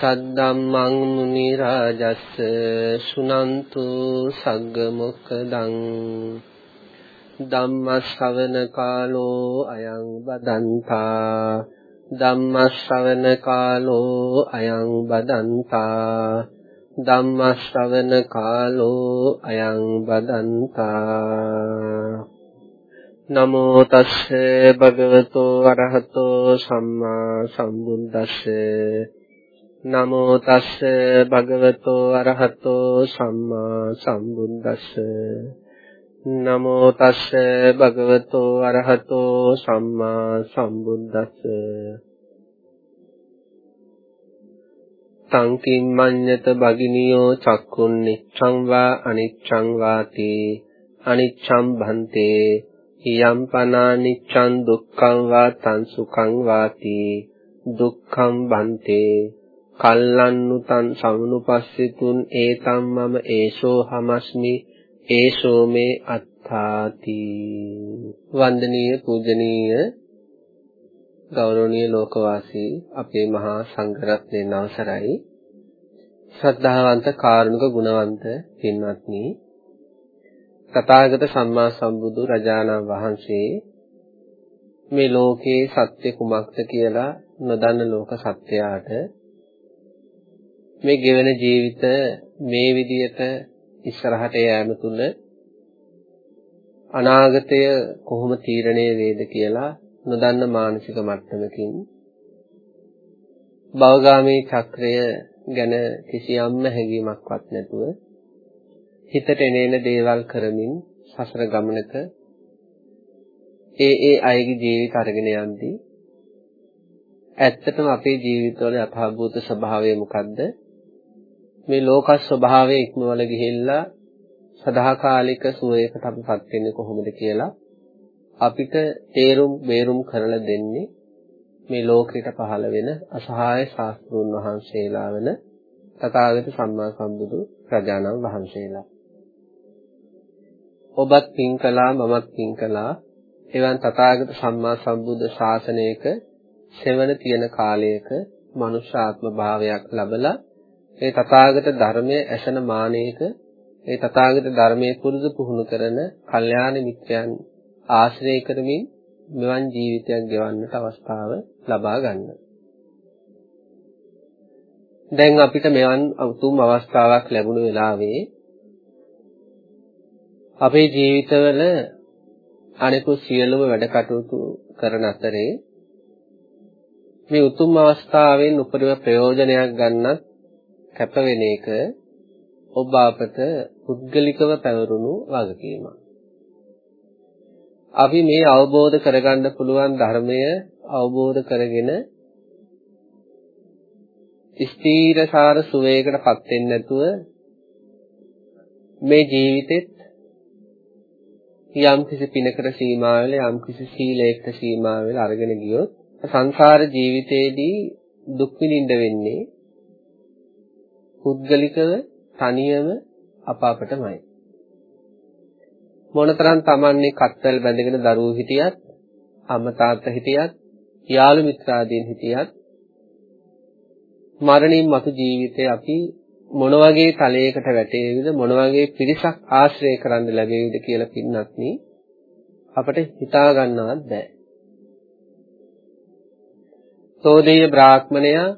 සද්දම්මං මුනි රාජස්ස සුනන්තු සග්ග මොක්ඛදං ධම්ම ශ්‍රවණ කාලෝ අයං බදන්තා ධම්ම ශ්‍රවණ කාලෝ අයං බදන්තා ධම්ම ශ්‍රවණ කාලෝ අයං බදන්තා නමෝ තස්ස භගවතෝ අරහතෝ සම්මා සම්බුද්දස්ස නමෝ තස්ස භගවතෝ අරහතෝ සම්මා සම්බුද්දස්ස. නමෝ තස්ස භගවතෝ අරහතෝ සම්මා සම්බුද්දස්ස. තංකින් මඤ්ඤත බගිනියෝ චක්කුන් නිච්ඡං වා අනිච්ඡං වාති. අනිච්ඡං භන්තේ. යම් පනානිච්ඡං දුක්ඛං වා තං සුඛං වාති. දුක්ඛං බන්තේ කල්ලන්නු තං සමුනුපස්සිතුන් ඒතම් මම ඒසෝ හමස්මි. ඒසෝ මේ අත්තාති වන්දනීය පූජනීය ගෞරවනීය ලෝකවාසී අපේ මහා සංඝරත්නයන් අවසරයි ශ්‍රද්ධාවන්ත කාරුණික ගුණවන්ත පින්වත්නි. තථාගත සම්මා සම්බුදු රජාණන් වහන්සේ මේ ලෝකේ සත්‍ය කුමක්ද කියලා නොදන්න ලෝක සත්‍යයට මේ ගෙවෙන ජීවිත මේ විදියට ඉස්සරහට යෑම තුල අනාගතය කොහොම තීරණය වේද කියලා නොදන්න මානසික මට්ටමකින් භවගාමී චක්‍රය ගැන කිසියම්ම හැඟීමක්වත් නැතුව හිතට එනේන දේවල් කරමින් සසර ගමනක ඒ ඒ අයගේ ජීවිත අරගෙන යද්දී ඇත්තටම අපේ ජීවිතවල යථාභූත ස්වභාවය මොකද්ද? මේ ලෝක ස්වභාවය ඉක්මවල ගිහිල්ලා සදාකාලික සුවයකට අපිපත් වෙන්නේ කොහොමද කියලා අපිට තේරුම් බේරුම් කරලා දෙන්නේ මේ ලෝකෙට පහළ වෙන අසහාය ශාස්ත්‍රුන් වහන්සේලා වෙන තථාගත සම්මා සම්බුදු රජාණන් වහන්සේලා. ඔබත් පින් කළා මමත් පින් කළා එවන් තථාගත සම්මා සම්බුද්ධ ශාසනයක සෙවණ තියෙන කාලයක මනුෂ්‍ය ආත්ම භාවයක් ලැබලා ඒ තථාගත ධර්මයේ ඇසෙන මානයක ඒ තථාගත ධර්මයේ පුරුදු පුහුණු කරන කල්යාණ මිත්‍රයන් ආශ්‍රය කරමින් මෙවන් ජීවිතයක් ගෙවන්නට අවස්ථාව ලබා ගන්න. දැන් අපිට මෙවන් උතුම් අවස්ථාවක් ලැබුණු වෙලාවේ අපේ ජීවිතවල අනිකුත් සියලුම වැඩ කටයුතු කරන අතරේ මේ උතුම් අවස්ථාවෙන් උපරිම ප්‍රයෝජනයක් ගන්නත් කැප වෙන එක ඔබ අපට පුද්ගලිකව පැවරුණු වගකීමක්. අපි මේ අවබෝධ කරගන්න පුළුවන් ධර්මය අවබෝධ කරගෙන ස්ථීරසාර සුවයකටපත් වෙන්නේ නැතුව මේ ජීවිතෙත් යම් කිසි පිනකට සීමා වෙලා යම් කිසි සීලයකට සීමා වෙලා අරගෙන ගියොත් සංසාර ජීවිතේදී දුක් විඳින්න වෙන්නේ පුද්ගලිකව තනියම අප අපටමයි මොනතරම් Tamanne කත්තල් බැඳගෙන දරුවෝ හිටියත් අම්මා තාත්තා හිටියත් යාළු මිත්‍රාදීන් හිටියත් මරණින් මතු ජීවිතේ අපි මොන වගේ තලයකට වැටේවිද මොන වගේ පිරිසක් ආශ්‍රය කරන්න ලැබෙවිද කියලා පින්නත්නි අපට හිතා ගන්නවත් බෑ. සෝදේය බ්‍රාහ්මණයා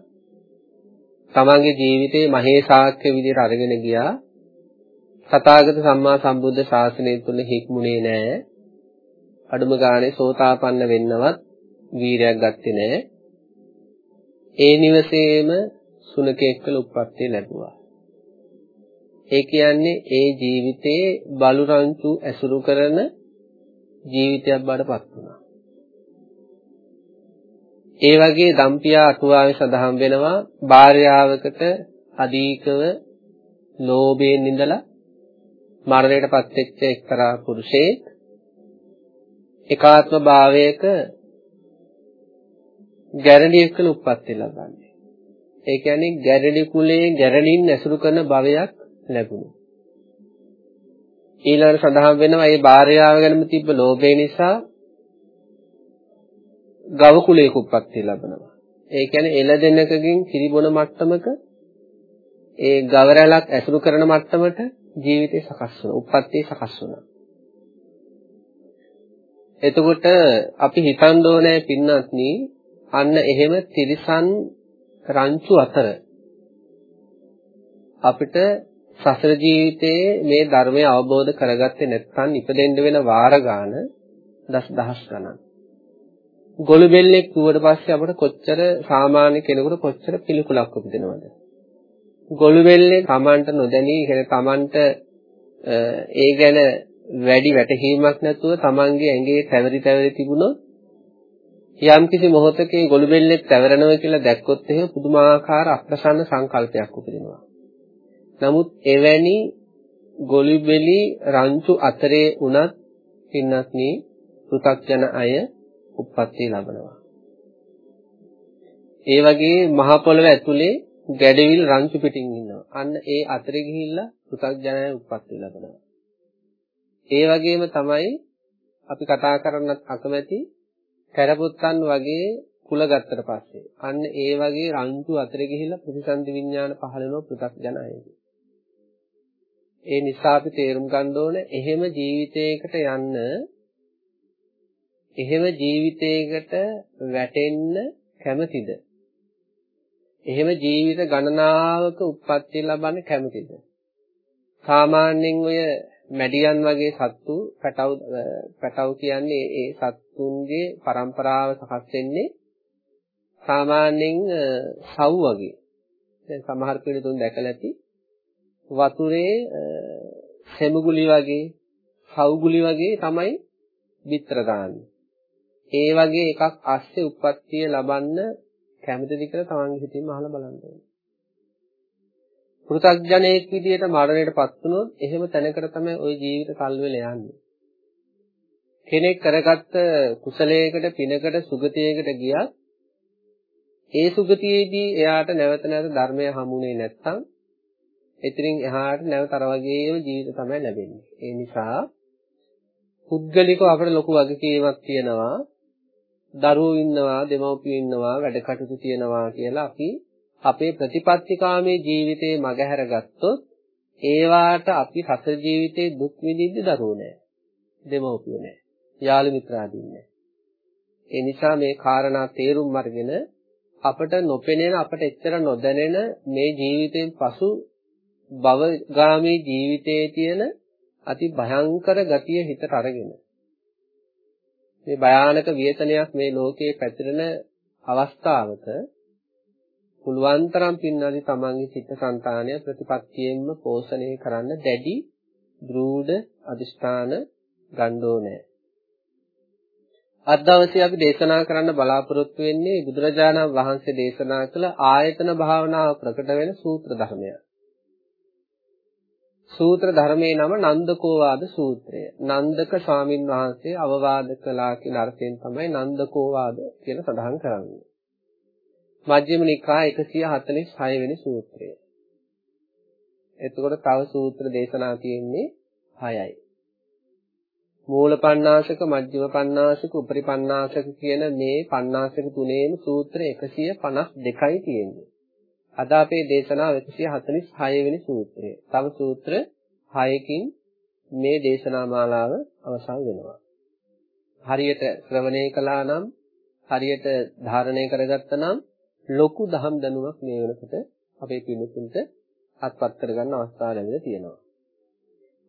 තමන්ගේ ජීවිතේ මහේසාක්‍ය විදිහට අරගෙන ගියා තථාගත සම්මා සම්බුද්ධ ශාසනය තුල හික්මුනේ නෑ. අඩුම ගානේ සෝතාපන්න වෙන්නවත් වීරයක් ගත්තේ නෑ. ඒ නිවසේම සුනකෙක් කළ උප්පත්තිය ලැබුවා. ඒ කියන්නේ ඒ ජීවිතේ බලුරංචු ඇසුරු කරන ජීවිතයක් බඩපත් වුණා. ඒ වගේ දම්පියා අටුවාවේ සඳහන් වෙනවා භාර්යාවකට අධිකව ලෝභයෙන් ඉඳලා මරණයටපත් වෙච්ච එක්තරා පුරුෂයෙක් එකාත්ම භාවයක ගැරණියෙක් කළ උප්පත්ති ලබන්නේ. ඒ කියන්නේ ගැරණි කුලයේ ගැරණින් ඇසුරු කරන භවයක් ලැබුණා. ඊළඟට සඳහන් වෙනවා මේ භාර්යාව ගැනම තිබ්බ ලෝභය නිසා ගව කුලයක උප්පත්ති ලබනවා. ඒ කියන්නේ එළදෙනකකින් කිරිබොන මට්ටමක ඒ ගවරැලක් ඇසුරු කරන මට්ටමට ජීවිතේ සකස් වුණා. උප්පත්තිය සකස් වුණා. එතකොට අපි හිතන්න ඕනේ පින්නත්නි අන්න එහෙම තිරිසන් රංචු අතර අපිට සසර ජීවිතයේ මේ ධර්මය අවබෝධ කරගත්තේ නැත්නම් ඉපදෙන්න වෙන වාර ගාන දස් දහස් ගණන්. ගොළු බෙල්ලෙක් කිව්වට පස්සේ අපිට කොච්චර සාමාන්‍ය කෙනෙකුට කොච්චර පිළිකුලක් උපදිනවද? ගොළු බෙල්ලේ Tamanට නොදැනී කියන්නේ Tamanට ඒ ගැන වැඩි වැටහීමක් නැතුව Tamanගේ ඇඟේ තැවරි තැවරි තිබුණොත් යම්කිසි මොහොතකේ ගොළු බෙල්ලෙක් තැවරනවා කියලා දැක්කොත් එහෙම පුදුමාකාර අප්‍රසන්න සංකල්පයක් උපදිනවා. නමුත් එවැනි ගොළු බෙලි රංචු අතරේ උනත් පින්නත්නි පෘථග්ජන අය උප්පත්ති ලබනවා. ඒ වගේ මහ පොළව ඇතුලේ ගැඩවිල් රංචු පිටින් ඉන්නවා. අන්න ඒ අතරේ ගිහිල්ලා පෘථග්ජනය උප්පත්ති ලබනවා. ඒ වගේම තමයි අපි කතා කරන්නත් අකමැති කැරපොත්තන් වගේ කුල ගත්තට පස්සේ අන්න ඒ වගේ රංචු අතරේ ගිහිල්ලා ප්‍රතිසන්දි විඥාන පහළ වෙන පෘථග්ජනයයි. ඒ නිසා අපි තේරුම් ගන්න ඕන එහෙම ජීවිතයකට යන්න එහෙම ජීවිතයකට වැටෙන්න කැමතිද? එහෙම ජීවිත ගණනාවක උප්පත්ති ලබන්න කැමතිද? සාමාන්‍යයෙන් ඔය මැඩියන් වගේ සත්තු පැටව් පැටව් කියන්නේ ඒ සත්තුන්ගේ પરම්පරාව සකස් වෙන්නේ සාමාන්‍යයෙන් සව් වගේ. දැන් සමහර පිළිතුන් දැකලා ඇති වතුරේ සෙමුගුලි වගේ, සවුගුලි වගේ තමයි බිත්තර දාන්නේ. ඒ වගේ එකක් ASCII උප්පත්තිය ලබන්න කැමතිද කියලා තමන්ගේ හිතින්ම අහලා බලන්න ඕනේ. පෘථග්ජනයෙක් විදියට මරණයටපත් වුණොත් එහෙම තැනකට තමයි ওই ජීවිත කල්වෙල යන්නේ. කෙනෙක් කරගත්ත කුසලයකට පිනකට සුගතියකට ගියත් ඒ සුගතියේදී එයාට නැවත නැවත ධර්මය හමුුනේ නැත්නම් එතනින් එහාට නැවත අර වගේම ජීවිත තමයි ලැබෙන්නේ. ඒ නිසා පුද්ගලිකව අපිට ලොකු වගකීමක් තියෙනවා. දරුවෝ ඉන්නවා, දෙමව්පියෝ ඉන්නවා, වැඩ කටයුතු තියෙනවා කියලා අපි අපේ ප්‍රතිපත්තිකාමේ ජීවිතේ මගහැර ගත්තොත් ඒවාට අපි සසර ජීවිතේ දුක් විඳින්න දරුවෝ නෑ. දෙමව්පියෝ නෑ. යාළු මිත්‍රාදීන් නෑ. ඒ නිසා මේ කාරණා තේරුම් අරගෙන අපට නොපෙනෙන අපට එච්චර නොදැනෙන මේ ජීවිතයෙන් පසු භවගාමී ජීවිතයේ තියෙන අති භයංකර ගතිය හිතට අරගෙන මේ භයානක ව්‍යසනයක් මේ ලෝකේ පැතිරෙන අවස්ථාවක පුළුවන් තරම් පින්නදි තමන්ගේ චිත්තසංතානය ප්‍රතිපත්තියෙන්ම පෝෂණය කරන්න දැඩි දෘඪ අදිෂ්ඨාන ගන්න ඕනේ. අද දවසේ අපි දේශනා කරන්න බලාපොරොත්තු වෙන්නේ බුදුරජාණන් වහන්සේ දේශනා කළ ආයතන භාවනාව ප්‍රකට වෙන සූත්‍ර ධර්මයක්. සූත්‍ර ධර්මයේ නම නන්දකෝවාද සූත්‍රය. නන්දක ස්වාමින් වහන්සේ අවවාද කළා කියන අර්ථයෙන් තමයි නන්දකෝවාද කියලා සඳහන් කරන්නේ. මජ්ක්‍ධිම නිකාය 146 වෙනි සූත්‍රය. එතකොට තව සූත්‍ර දේශනා තියෙන්නේ 6යි. මූල පණ්ණාසක මජ්ක්‍ධිම පණ්ණාසක උපරි පණ්ණාසක කියන මේ පණ්ණාසක තුනේම සූත්‍ර 152යි තියෙන්නේ. අද අපේ දේශනාව 146 වෙනි සූත්‍රය. තව සූත්‍ර 6කින් මේ දේශනා මාලාව අවසන් වෙනවා. හරියට ශ්‍රවණය කළා නම් හරියට ධාරණය කරගත්තා නම් ලොකු දහම් දැනුමක් මේ වෙනකොට අපේ පින්තුන්ට අත්පත් කරගන්න අවස්ථාව ලැබිලා තියෙනවා.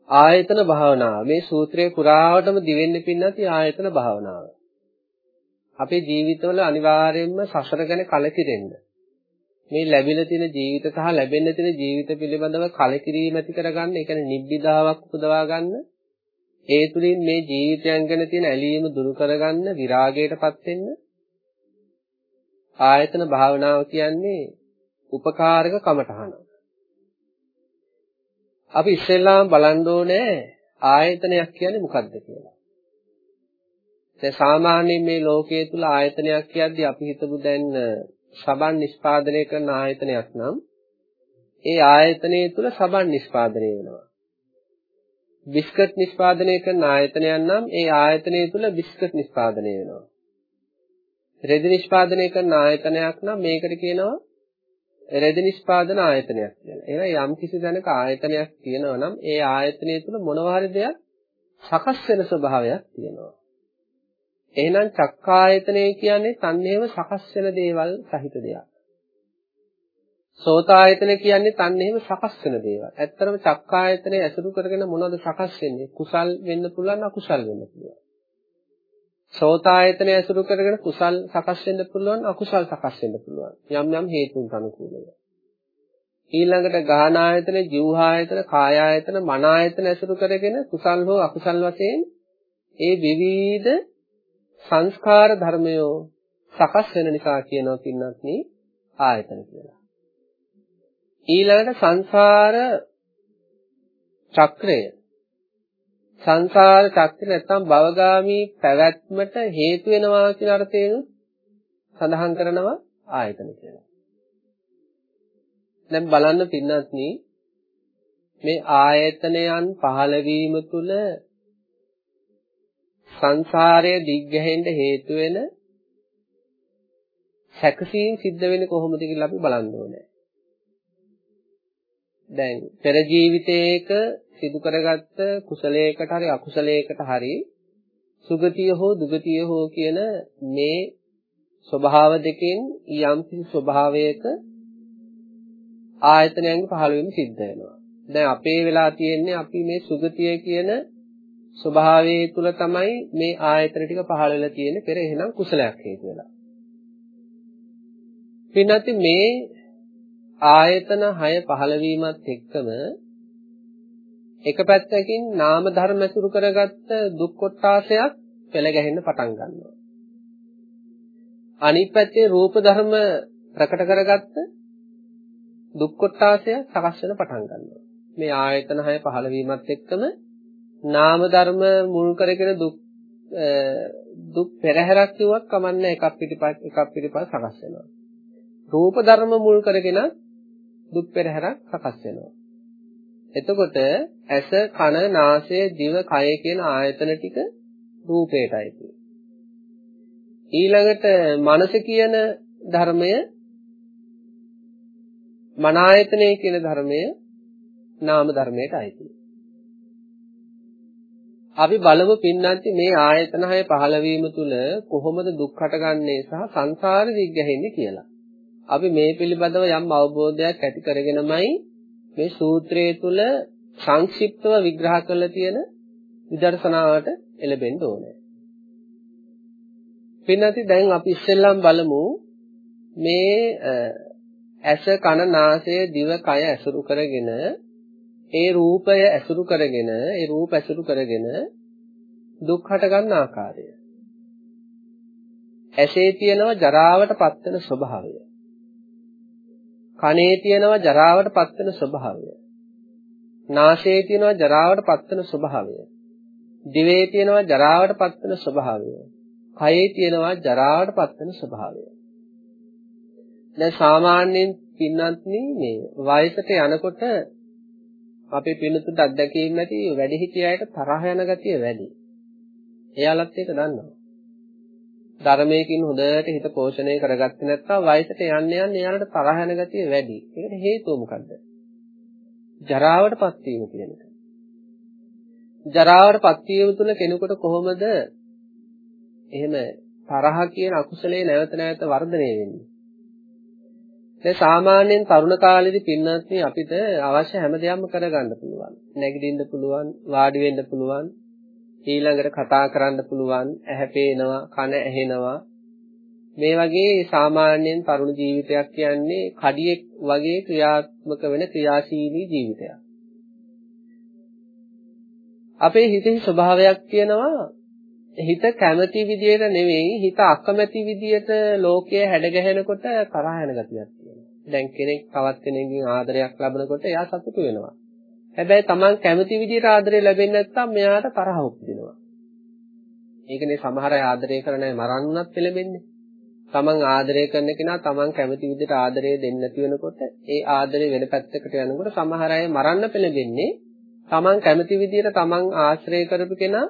ආයතන භාවනාව මේ සූත්‍රයේ පුරාවටම දිවෙන්න පින්නති ආයතන භාවනාව. අපේ ජීවිතවල අනිවාර්යයෙන්ම සසර ගැන කලකිරෙන්න මේ ලැබිලා තියෙන ජීවිත සහ ලැබෙන්න තියෙන ජීවිත පිළිබඳව කලකිරීම ඇති කරගන්න, ඒ කියන්නේ නිබ්බිදාවක් උපදවා ගන්න, ඒ තුලින් මේ ජීවිතයන් ගැන තියෙන ඇලීම දුරු කරගන්න, විරාගයටපත් වෙන්න ආයතන භාවනාව කියන්නේ උපකාරක කමඨහන. අපි ඉස්සෙල්ලාම බලන්න ඕනේ ආයතනයක් කියන්නේ මොකක්ද කියලා. දැන් සාමාන්‍යයෙන් මේ ලෝකයේ තුල ආයතනයක් කියද්දී අපි හිතමු දැන් සබන් නිෂ්පාදනය කරන ආයතනයක් නම් ඒ ආයතනයේ තුල සබන් නිෂ්පාදනය වෙනවා. බිස්කට් නිෂ්පාදනය කරන ආයතනයක් නම් ඒ ආයතනය තුල බිස්කට් නිෂ්පාදනය වෙනවා. රෙදි නිෂ්පාදනය කරන ආයතනයක් නම් මේකට කියනවා රෙදි නිෂ්පාදන ආයතනයක් කියලා. එහෙනම් යම් කිසි දැනක ආයතනයක් තියෙනවා නම් ඒ ආයතනය තුල මොනවා හරි දෙයක් සකස් වෙන ස්වභාවයක් තියෙනවා. එහෙනම් චක්කායතනය කියන්නේ තන්නේම සකස් වෙන දේවල් සහිත දෙයක්. සෝතායතන කියන්නේ තන්නේම සකස් වෙන දේවල්. ඇත්තරම චක්කායතනය ඇසුරු කරගෙන මොනවද සකස් වෙන්නේ? කුසල් වෙන්න පුළුවන් අකුසල් වෙන්න පුළුවන්. සෝතායතනය ඇසුරු කරගෙන කුසල් සකස් වෙන්න පුළුවන් අකුසල් සකස් වෙන්න පුළුවන්. යම් යම් හේතුන් අනුකූලව. ඊළඟට ගාහන ආයතන, ජීවහායතන, කාය ආයතන, මන ආයතන ඇසුරු කරගෙන කුසල් හෝ අකුසල් වශයෙන් ඒ විවිධ සංස්කාර ධර්මයෝ සකස් වෙන නිසා කියනවා පින්නත් නේ ආයතන කියලා. ඊළඟට සංසාර චක්‍රය සංසාර චක්‍රය නැත්තම් භවගාමී පැවැත්මට හේතු වෙනවා කියන අර්ථයෙන් සඳහන් කරනවා ආයතන කියලා. දැන් බලන්න පින්නත්නි මේ ආයතනයන් පහළ වීම තුළ සංසාරය දිග්ගැහෙන්න හේතු වෙන සැකසීම් සිද්ධ වෙන්නේ කොහොමද කියලා අපි බලන්න ඕනේ. දැන් පෙර ජීවිතයක සිදු කරගත්ත කුසලයකට හරි අකුසලයකට හරි සුගතිය හෝ දුගතිය හෝ කියන මේ ස්වභාව දෙකෙන් යම් කිසි ස්වභාවයක ආයතනයන්ගේ පහළ වීම සිද්ධ වෙනවා. දැන් අපේ වෙලා තියෙන්නේ අපි මේ සුගතිය කියන ස්වභාවයේ තුල තමයි මේ ආයතන ටික පහළ වෙලා තියෙන්නේ පෙර එහෙනම් කුසලයක් හේතු වෙලා. පින්නත් මේ ආයතන 6 පහළ වීමත් එක්කම එක පැත්තකින් නාම ධර්ම ඇසුරු කරගත්ත දුක් කොටාසයක් පෙළ ගැහෙන්න පටන් ගන්නවා. අනිත් පැත්තේ රූප ධර්ම ප්‍රකට කරගත්ත දුක් කොටාසය සකස් වෙන පටන් ගන්නවා. මේ ආයතන 6 පහළ වීමත් එක්කම නාම ධර්ම මුල් කරගෙන දුක් දුක් පෙරහැරක් කිව්වක් කමන්නේ එකක් පිටිපස්ස එකක් පිටිපස්ස සකස් වෙනවා. රූප ධර්ම මුල් කරගෙන දුක් පෙරහැරක් සකස් වෙනවා. එතකොට ඇස කන නාසය දිව කය කියන ආයතන ටික රූපේටයි තියෙන්නේ. ඊළඟට මනස කියන ධර්මය මන ආයතනය කියන ධර්මය නාම ධර්මයට අයිතියි. අපි බලමු පින්නන්ති මේ ආයතන හය පහළ වීම තුල කොහොමද දුක් හටගන්නේ සහ සංසාර දිග්ගැහෙන්නේ කියලා. අපි මේ පිළිබඳව යම් අවබෝධයක් ඇති කරගෙනමයි මේ සූත්‍රයේ තුල සංක්ෂිප්තව විග්‍රහ කරලා තියෙන විදර්ශනාවට එළඹෙන්න ඕනේ. පින්නන්ති දැන් අපි ඉස්සෙල්ලාම බලමු මේ ඇස කන නාසය දිව කය ඇසුරු කරගෙන ඒ රූපය ඇසුරු කරගෙන ඒ රූප ඇසුරු කරගෙන දුක් හට ගන්න ආකාරය. ඇසේ තියෙනවා ජරාවට පත්වෙන ස්වභාවය. කනේ තියෙනවා ජරාවට පත්වෙන ස්වභාවය. නාසයේ තියෙනවා ජරාවට පත්වෙන ස්වභාවය. දිවේ තියෙනවා ජරාවට පත්වෙන ස්වභාවය. කයේ තියෙනවා ජරාවට පත්වෙන ස්වභාවය. දැන් සාමාන්‍යයෙන් පින්නත් මේ වයසට යනකොට අපේ පින්නතුන්ට අත්දැකීම් නැති වැඩි හිටියයට තරහ යන ගතිය වැඩි. එයාලත් ඒක දන්නවා. ධර්මයකින් හොඳට හිත පෝෂණය කරගත්තේ නැත්නම් වයසට යන්න යන්න එයාලට තරහ යන ගතිය වැඩි. ඒකට හේතුව මොකද්ද? ජරාවටපත් වීම කියන එක. ජරාවටපත් වීම තුළ කෙනෙකුට කොහොමද එහෙම තරහ කියන අකුසලයේ නැවත නැවත වර්ධනය වෙන්නේ? දැන් සාමාන්‍යයෙන් තරුණ කාලේදී පින්නත් අපිට අවශ්‍ය හැම දෙයක්ම කරගන්න පුළුවන්. නැගිටින්න පුළුවන්, වාඩි වෙන්න පුළුවන්, ඊළඟට කතා කරන්න පුළුවන්, ඇහැ පේනවා, කන ඇහෙනවා. මේ වගේ සාමාන්‍යයෙන් තරුණ ජීවිතයක් කියන්නේ කඩියෙක් වගේ ක්‍රියාත්මක වෙන ක්‍රියාශීලී ජීවිතයක්. අපේ හිතේ ස්වභාවයක් තියෙනවා හිත කැමති විදියට නෙවෙයි හිත අකමැති විදියට ලෝකයේ හැඩගැහෙනකොට තරහ යන ගතියක් තියෙනවා. දැන් කෙනෙක් තවත් කෙනෙක්ගෙන් ආදරයක් ලබනකොට එයා සතුටු වෙනවා. හැබැයි Taman කැමති විදිහට ආදරය ලැබෙන්නේ නැත්නම් මෙයාට තරහ උපදිනවා. ඒකනේ සමහර අය ආදරය කරන අය මරන්නත් පෙළඹෙන්නේ. Taman ආදරය කරන කෙනා Taman කැමති විදිහට ආදරය දෙන්නේ නැති වෙනකොට ඒ ආදරය වෙන පැත්තකට යනකොට සමහර අය මරන්න පෙළඹෙන්නේ Taman කැමති විදිහට Taman ආශ්‍රය කරපු කෙනා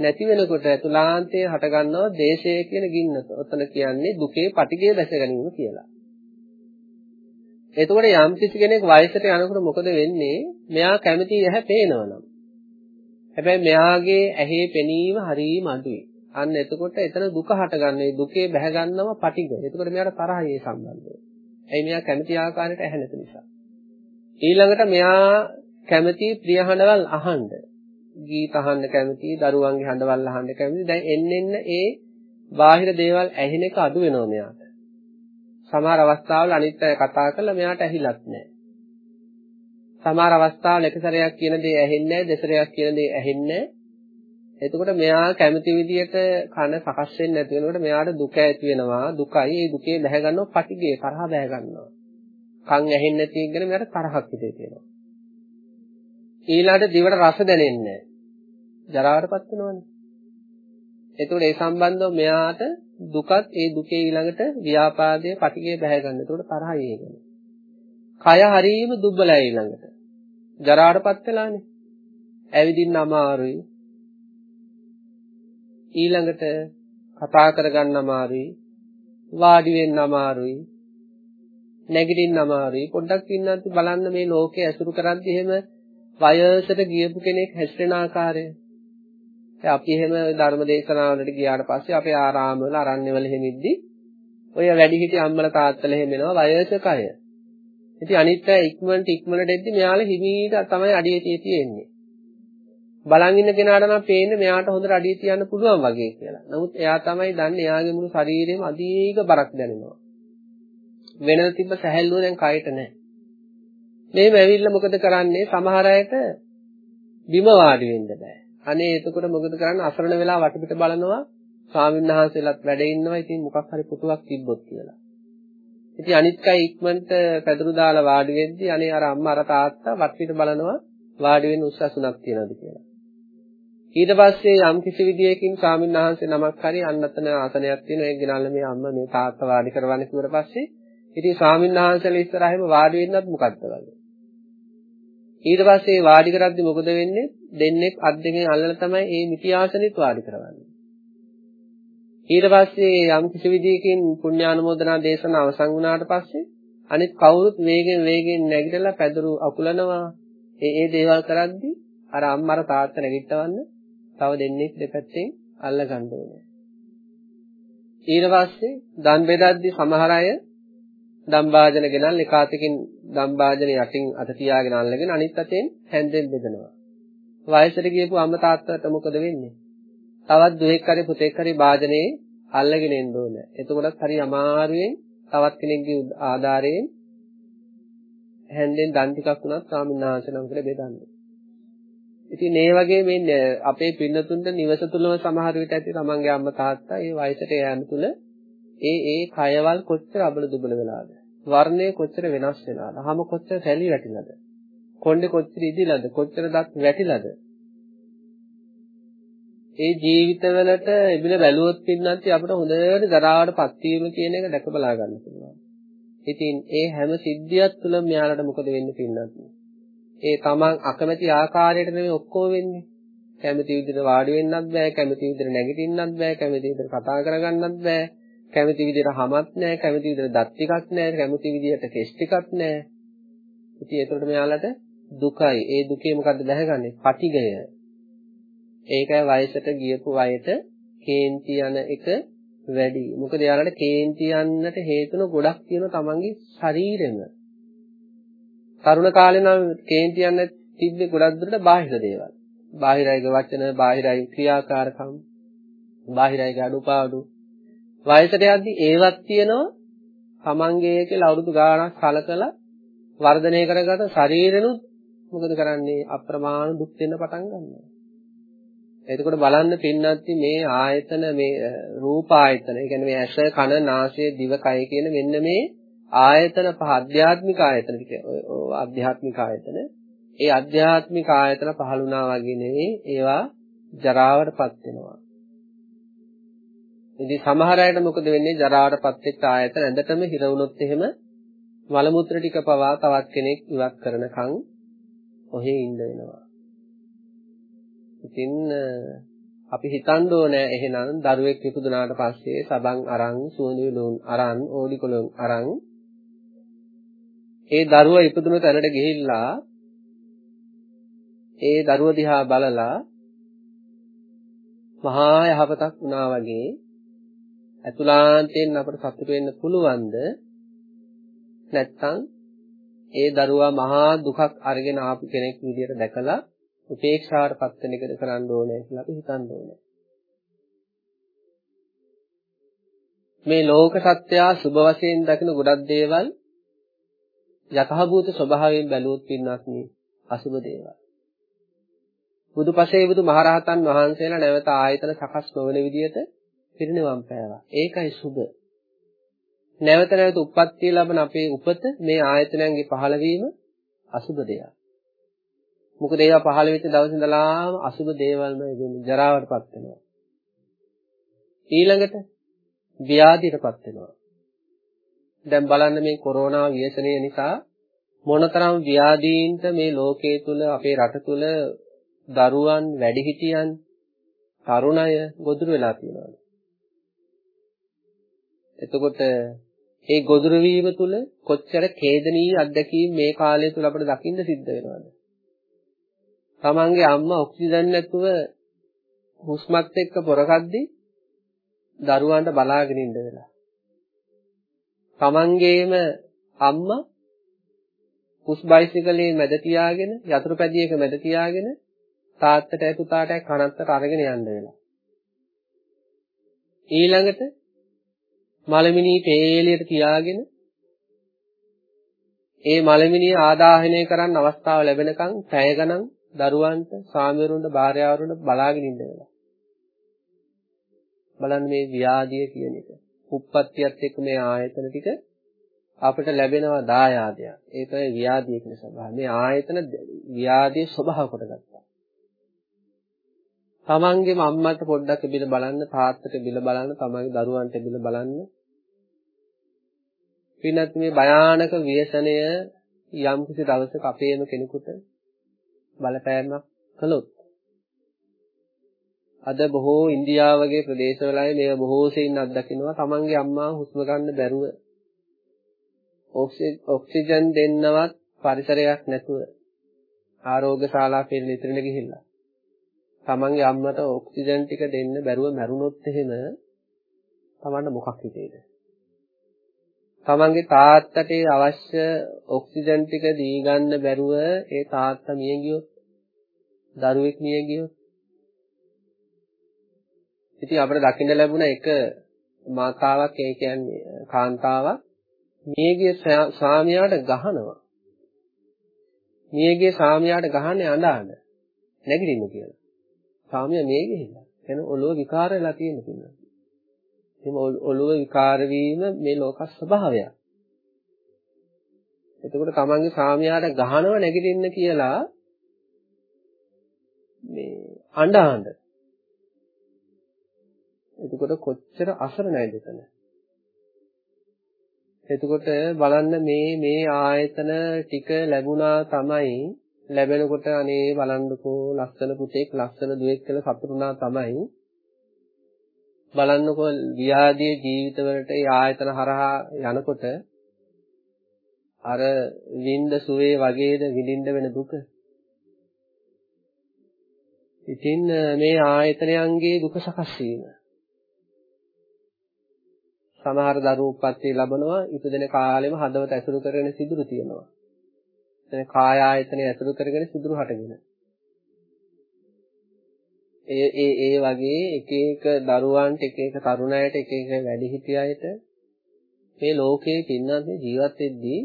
නැති වෙනකොට අතුලාන්තයේ හට ගන්නවා දේශය කියන ගින්න. ඔතන කියන්නේ දුකේ පටිගය දැස ගැනීම කියලා. එතකොට යම් කිසි කෙනෙක් වයසට යනකොට මොකද වෙන්නේ? මෙයා කැමති ඇහැ පේනවනම්. හැබැයි මෙයාගේ ඇහි පෙනීම හරියම අඩුයි. අන්න එතකොට එතන දුක හටගන්නේ දුකේ බැහැ ගන්නව පටිග. එතකොට මෙයාට තරහයි ඒ සම්බන්ධව. ඇයි මෙයා කැමති ආකාරයට ඇහැ නැති නිසා. ඊළඟට මෙයා කැමති ප්‍රිය හඬවල් අහන්න. ගීත අහන්න කැමති, දරුවන්ගේ හඬවල් අහන්න කැමති. දැන් එන්න එන්න ඒ බාහිර දේවල් ඇහෙන එක අඩු වෙනවා මෙයාට. සමහර අවස්ථාවල අනිත් අය කතා කළා මෙයාට ඇහිලත් නැහැ. සමහර අවස්ථාවල එක සැරයක් කියන දේ ඇහෙන්නේ නැහැ, දෙසරයක් කියන දේ ඇහෙන්නේ නැහැ. එතකොට මෙයා කැමති විදියට කන සකස් වෙන්නේ නැති වෙනකොට මෙයාට දුක ඇති වෙනවා. දුකයි ඒ දුකේ බැහැ ගන්නවා පටිගය තරහ බැහැ ගන්නවා. කන් ඇහෙන්නේ නැති එක ගැන මෙයාට තරහක් හිතේ තියෙනවා. ඊළඟට දිවට රස දැනෙන්නේ නැහැ. ජරාවටපත් වෙනවනේ. එතකොට ඒ සම්බන්ධව මෙයාට දුකත් ඒ දුකේ ඊළඟට ව්‍යාපාදයේ පටිගය බැහැ ගන්න. එතකොට තරහයි ඒකනේ. කය හරීම දුබ්බලයි ඊළඟට. ජරාටපත් වෙලානේ. ඇවිදින්න අමාරුයි. ඊළඟට කතා කරගන්න අමාරුයි. වාඩි වෙන්න අමාරුයි. නැගිටින්න අමාරුයි. පොඩ්ඩක් ඉන්නත් බලන්න මේ ලෝකේ ඇසුරු කරද්දි එහෙම වයසට ගියපු කෙනෙක් හැසිරෙන ආකාරය. දැන් අපි එහෙම ධර්ම දේශනාවලට ගියාට පස්සේ අපේ ආරාමවල අරණ්‍යවල එහෙම ඉද්දි ඔය වැඩිහිටි අම්මලා තාත්තලා එහෙම එනවා වයසක අය. ඉතින් අනිත් අය ඉක්මනට ඉක්මනට එද්දි මෙයාලා හිමීට තමයි අඩිය තියෙන්නේ. බලන් ඉන්න කෙනාට නම් පේන්නේ මෙයාට හොඳට අඩිය තියන්න පුළුවන් වගේ කියලා. නමුත් එයා තමයි දන්නේ එයාගේ මුළු ශරීරෙම අධික බරක් දැනෙනවා. වෙනද තිබ්බ සැහැල්ලුව දැන් කයට නැහැ. මෙහෙම ඇවිල්ලා මොකද කරන්නේ? සමහර අයට බිම වාඩි වෙන්න බෑ. අනේ එතකොට මොකද කරන්නේ? අසරණ වෙලා වටපිට බලනවා ස්වාමීන් වහන්සේලාත් වැඩ ඉන්නවා. ඉතින් මොකක් හරි පුටුවක් තිබ්බොත් කියලා. ඉතින් අනිත් අය ඉක්මනට පැදුරු දාලා වාඩි වෙද්දි අනේ අර අම්මා අර තාත්තා වටපිට බලනවා වාඩි වෙන්න උස්සසුණක් තියනද කියලා. ඊට පස්සේ යම් කිසි විදියකින් ස්වාමීන් වහන්සේ නමක් හරි අන්නතන ආසනයක් තියෙනවා ඒක ගෙනල්ලා මේ අම්මා මේ තාත්තා වාඩි කරවන්න කිව්වට පස්සේ ඉතින් ස්වාමීන් වහන්සේලා ඉස්සරහින්ම වාඩි වෙන්නත් මොකද්ද වගේ. ඊට පස්සේ වාඩි කරද්දි මොකද වෙන්නේ? දෙන්නෙක් අත් දෙකෙන් අල්ලලා තමයි මේ මිටි ආසනෙත් වාඩි කරවන්නේ. ඊට පස්සේ යම් කිසි විදියකින් පුණ්‍යානුමෝදනා දේශන අවසන් වුණාට පස්සේ අනිත් කවුරුත් වේගෙන් වේගෙන් නැගිටලා පැදුරු අකුලනවා. ඒ ඒ දේවල් කරද්දි අර අම්මර තාත්තා නැගිටවන්න තව දෙන්නෙක් දෙපැත්තෙන් අල්ල ගන්න ඕනේ. ඊට පස්සේ දන් බෙදද්දි සමහර අය දම් වාදන ගෙනල් එක අතකින් දම් වාදන යටින් අත තියාගෙන අල්ලගෙන අනිත් අතෙන් හැන්දෙන් බෙදනවා. වයසට ගියපු අම්මා තාත්තට මොකද වෙන්නේ? තවත් දුවෙක් හරි පුතෙක් හරි වාදනේ අල්ලගෙන එන්න ඕන. එතකොටත් හරි අමාරුවෙන් තවත් කෙනෙක්ගේ ආධාරයෙන් හැන්දෙන් දන් ටිකක් උනත් ස්වාමීන් වහන්සේ නම් කියලා බෙදන්නේ. ඉතින් මේ වගේ මේ අපේ පින්නතුන්ට නිවස තුලම සමහර විට ඇති තමන්ගේ අම්මා තාත්තා ඒ වයසට යෑම තුල ඒ ඒ කයවල් කොච්චර අබල දුබල වෙලාද? වර්ණය කොච්චර වෙනස් වෙලාද? හම කොච්චර සැලි වැටිලාද? කොණ්ඩේ කොච්චර ඉදිලාද? කොච්චර දත් වැටිලාද? ඒ ජීවිතවලට එබිල බැලුවොත් පින්නන්ති අපිට හොඳට දරාවටපත් වීම කියන එක දැක බලා ගන්න පුළුවන්. ඉතින් ඒ හැම සිද්ධියක් තුළම මෙයාලට මොකද වෙන්නේ පින්නන්ති? ඒ තමන් අකමැති ආකාරයට නෙමෙයි ඔක්කොම වෙන්නේ. කැමති විදිහට වාඩි වෙන්නත් බෑ, කැමති විදිහට නැගිටින්නත් බෑ, කැමති විදිහට කතා කරගන්නත් බෑ. කැමති විදිහට හමත් නැහැ, කැමති විදිහට දත් ටිකක් නැහැ, කැමති විදිහට කෙස් ටිකක් නැහැ. ඉතින් ඒකට මෙයාලට දුකයි. ඒ දුකේ මොකද්ද දැනගන්නේ? පටිගය. ඒකයි වයසට ගියපු අයට කේන්ති යන එක වැඩි. මොකද යාළුවට කේන්ති යන්නට හේතුන ගොඩක් තියෙනවා තමන්ගේ ශරීරෙම. තරුණ කාලේ නම් කේන්ති යන්න තිබ්බේ ගොඩක් දුරට බාහිර දේවල්. බාහිරයිගේ වචන, බාහිරයි ක්‍රියාකාරකම්, බාහිරයිගේ අඩුපාඩු වයසට යද්දි ඒවත් තියෙනවා තමන්ගේ කියලා අවුරුදු ගාණක් කලකලා වර්ධනය කරගත ශරීරෙනුත් මොකද කරන්නේ අප්‍රමාණ දුක් වෙන්න පටන් ගන්නවා. එතකොට බලන්න පින්නත්ති මේ ආයතන මේ රූප ආයතන, ඒ කියන්නේ මේ ඇස, කන, නාසය, දිව, කය කියන මෙන්න මේ ආයතන පහ අධ්‍යාත්මික ආයතන ටික. ඔය ආධ්‍යාත්මික ආයතන. ඒ අධ්‍යාත්මික ආයතන පහළුණා වගේ නෙවෙයි ඒවා ජරාවටපත් වෙනවා. ඉතින් සමහර අයට මොකද වෙන්නේ ජරාවටපත් වෙච්ච ආයතන ඇඳටම හිර වුණොත් එහෙම මල මුත්‍ර ටික පවා තවත් කෙනෙක් ඉවත් කරනකන් ඔහේ ඉන්න වෙනවා. ඉතින් අපි හිතන්න ඕනේ එහෙනම් දරුවෙක් ඉපදුනාට පස්සේ සබන් අරන් සුවඳුලුන් අරන් ඕඩිකොලුන් අරන් ඒ දරුවා ඉපදුණු තැනට ගිහිල්ලා ඒ දරුවා දිහා බලලා මහා යහපතක් වුණා වගේ අතුලාන්තයෙන් අපට සතුට වෙන්න පුළුවන්ද නැත්නම් ඒ දරුවා මහා දුකක් අරගෙන ආපු කෙනෙක් විදියට දැකලා උපේක්ෂාවට පත් වෙන එකද කරන්න ඕනේ කියලා අපි හිතන්න ඕනේ. මේ ලෝක සත්‍යය සුභ වශයෙන් දකින ගොඩක් දේවල් යථාභූත ස්වභාවයෙන් බැලුවොත් පින්නත් නේ අසුභ දේවල්. බුදුපසේ බුදු මහරහතන් වහන්සේලා නැවත ආයතන සකස් නොවන විදියට පිරිනිවන් පෑවා. ඒකයි සුභ. නැවත නැවත උප්පත්තිය ලබන අපේ උපත මේ ආයතනයන්ගේ පහළවීම අසුභ දෙයක්. මොකද ඒවා පහළ වෙච්ච දවස් ඉඳලාම අසුභ දේවල්ම වෙන්නේ ජරාවටපත් වෙනවා. ඊළඟට ව්‍යාධියටපත් වෙනවා. දැන් බලන්න මේ කොරෝනා ව්‍යසනය නිසා මොනතරම් ව්‍යාධීන්ට මේ ලෝකයේ තුල අපේ රට තුල දරුවන් වැඩිහිටියන් තරුණය ගොදුරු වෙලා තියෙනවා. එතකොට ඒ ගොදුරු වීම තුල කොච්චර ඛේදනීය අත්දැකීම් මේ කාලය තුල අපිට දකින්න සිද්ධ වෙනවද? තමන්ගේ අම්මා ඔක්සිජන් නැතුව හුස්මත් එක්ක පොරකද්දී දරුවන්ට බලාගෙන ඉන්න වෙලා. තමන්ගේම අම්මා පුස් බයිසිකලේ මැද තියාගෙන යතුරු පැදියක මැද තියාගෙන තාත්තට පුතාට කනත්තට අරගෙන යන්න වෙලා. ඊළඟට මලමිනී පේලියට තියාගෙන ඒ මලමිනිය ආදාහනය කරන්න අවස්ථාව ලැබෙනකන් පැය ගණන් දරුවන්ට ස්වාමිවරුන්ට භාර්යාවරුන්ට බලාගෙන ඉන්න වෙලා. බලන්න මේ ව්‍යාධිය කියන එක. උප්පත්තියත් එක්ක මේ ආයතන ටික අපිට ලැබෙනවා දායාදයක්. ඒ තමයි ව්‍යාධිය කියන ස්වභාවය. මේ ආයතන ව්‍යාධියේ ස්වභාව කොට ගත්තා. තමන්ගේම අම්මට පොඩ්ඩක් බිල බලන්න, තාත්තට බිල බලන්න, තමන්ගේ දරුවන්ට බිල බලන්න. පින්නත් මේ භයානක ව්‍යසනය යම් කිසි දවසක අපේම කෙනෙකුට බලපෑමක් කළොත් අද බොහෝ ඉන්දියාව වගේ ප්‍රදේශවලයි මේව බොහෝ සෙයින් අත්දකින්නවා තමන්ගේ අම්මා හුස්ම ගන්න බැරුව ඔක්සිජන් දෙන්නවත් පරිසරයක් නැතුව ආරෝග්‍ය ශාලා පිළිල ඉතිරෙන ගිහිල්ලා තමන්ගේ අම්මට ඔක්සිජන් ටික දෙන්න බැරුව මැරුණොත් එහෙම තමන්ට මොකක් හිතේද? තමන්ගේ තාත්තට අවශ්‍ය ඔක්සිජන් ටික දී ගන්න බැරුව ඒ තාත්තා මිය ගියොත් දරුවෙක් මිය ගියොත්. ඉතින් අපිට දකින්න ලැබුණ එක මාතාවක් ඒ කියන්නේ කාන්තාවක් මියගිය ස්වාමියාට ගහනවා. මියගිය ස්වාමියාට ගහන්නේ අඬාන. නැගිටින්න කියලා. ස්වාමියා මිය ගිහිල්ලා එන ඔළුව විකාර වෙලා තියෙන කෙනා එහෙම ඔළුව විකාර වීම මේ ලෝක ස්වභාවයක්. එතකොට තමන්ගේ සාමියාට ගහනව නැගිටින්න කියලා මේ අඬ අඬ. එතකොට කොච්චර අසරණයිද එතන. එතකොට බලන්න මේ මේ ආයතන ටික ලැබුණා තමයි ලැබෙනකොට අනේ බලන්නකෝ ලස්සන පුතෙක් ලස්සන දුවෙක් කියලා සතුටුනා තමයි බලන්නකෝ ව්‍යාධියේ ජීවිතවලට ඒ ආයතන හරහා යනකොට අර විඳ සුවේ වගේද විඳින්න වෙන දුක. ඉතින් මේ ආයතනයන්ගේ දුක සකස් වීම. සමහර දරුවෝ උප්පත්ති ලැබනවා ඉපදෙන කාලෙම හදවත ඇසුරු කරගෙන සිදුරු තියෙනවා. එතන කාය ආයතනය ඇසුරු කරගෙන සිදුරු හටගෙන. ඒ ඒ ඒ වගේ එක එක දරුවන්ට එක එක තරුණයට එක එක වැඩිහිටියයට මේ ලෝකයේ පින්නත් ජීවත් වෙද්දී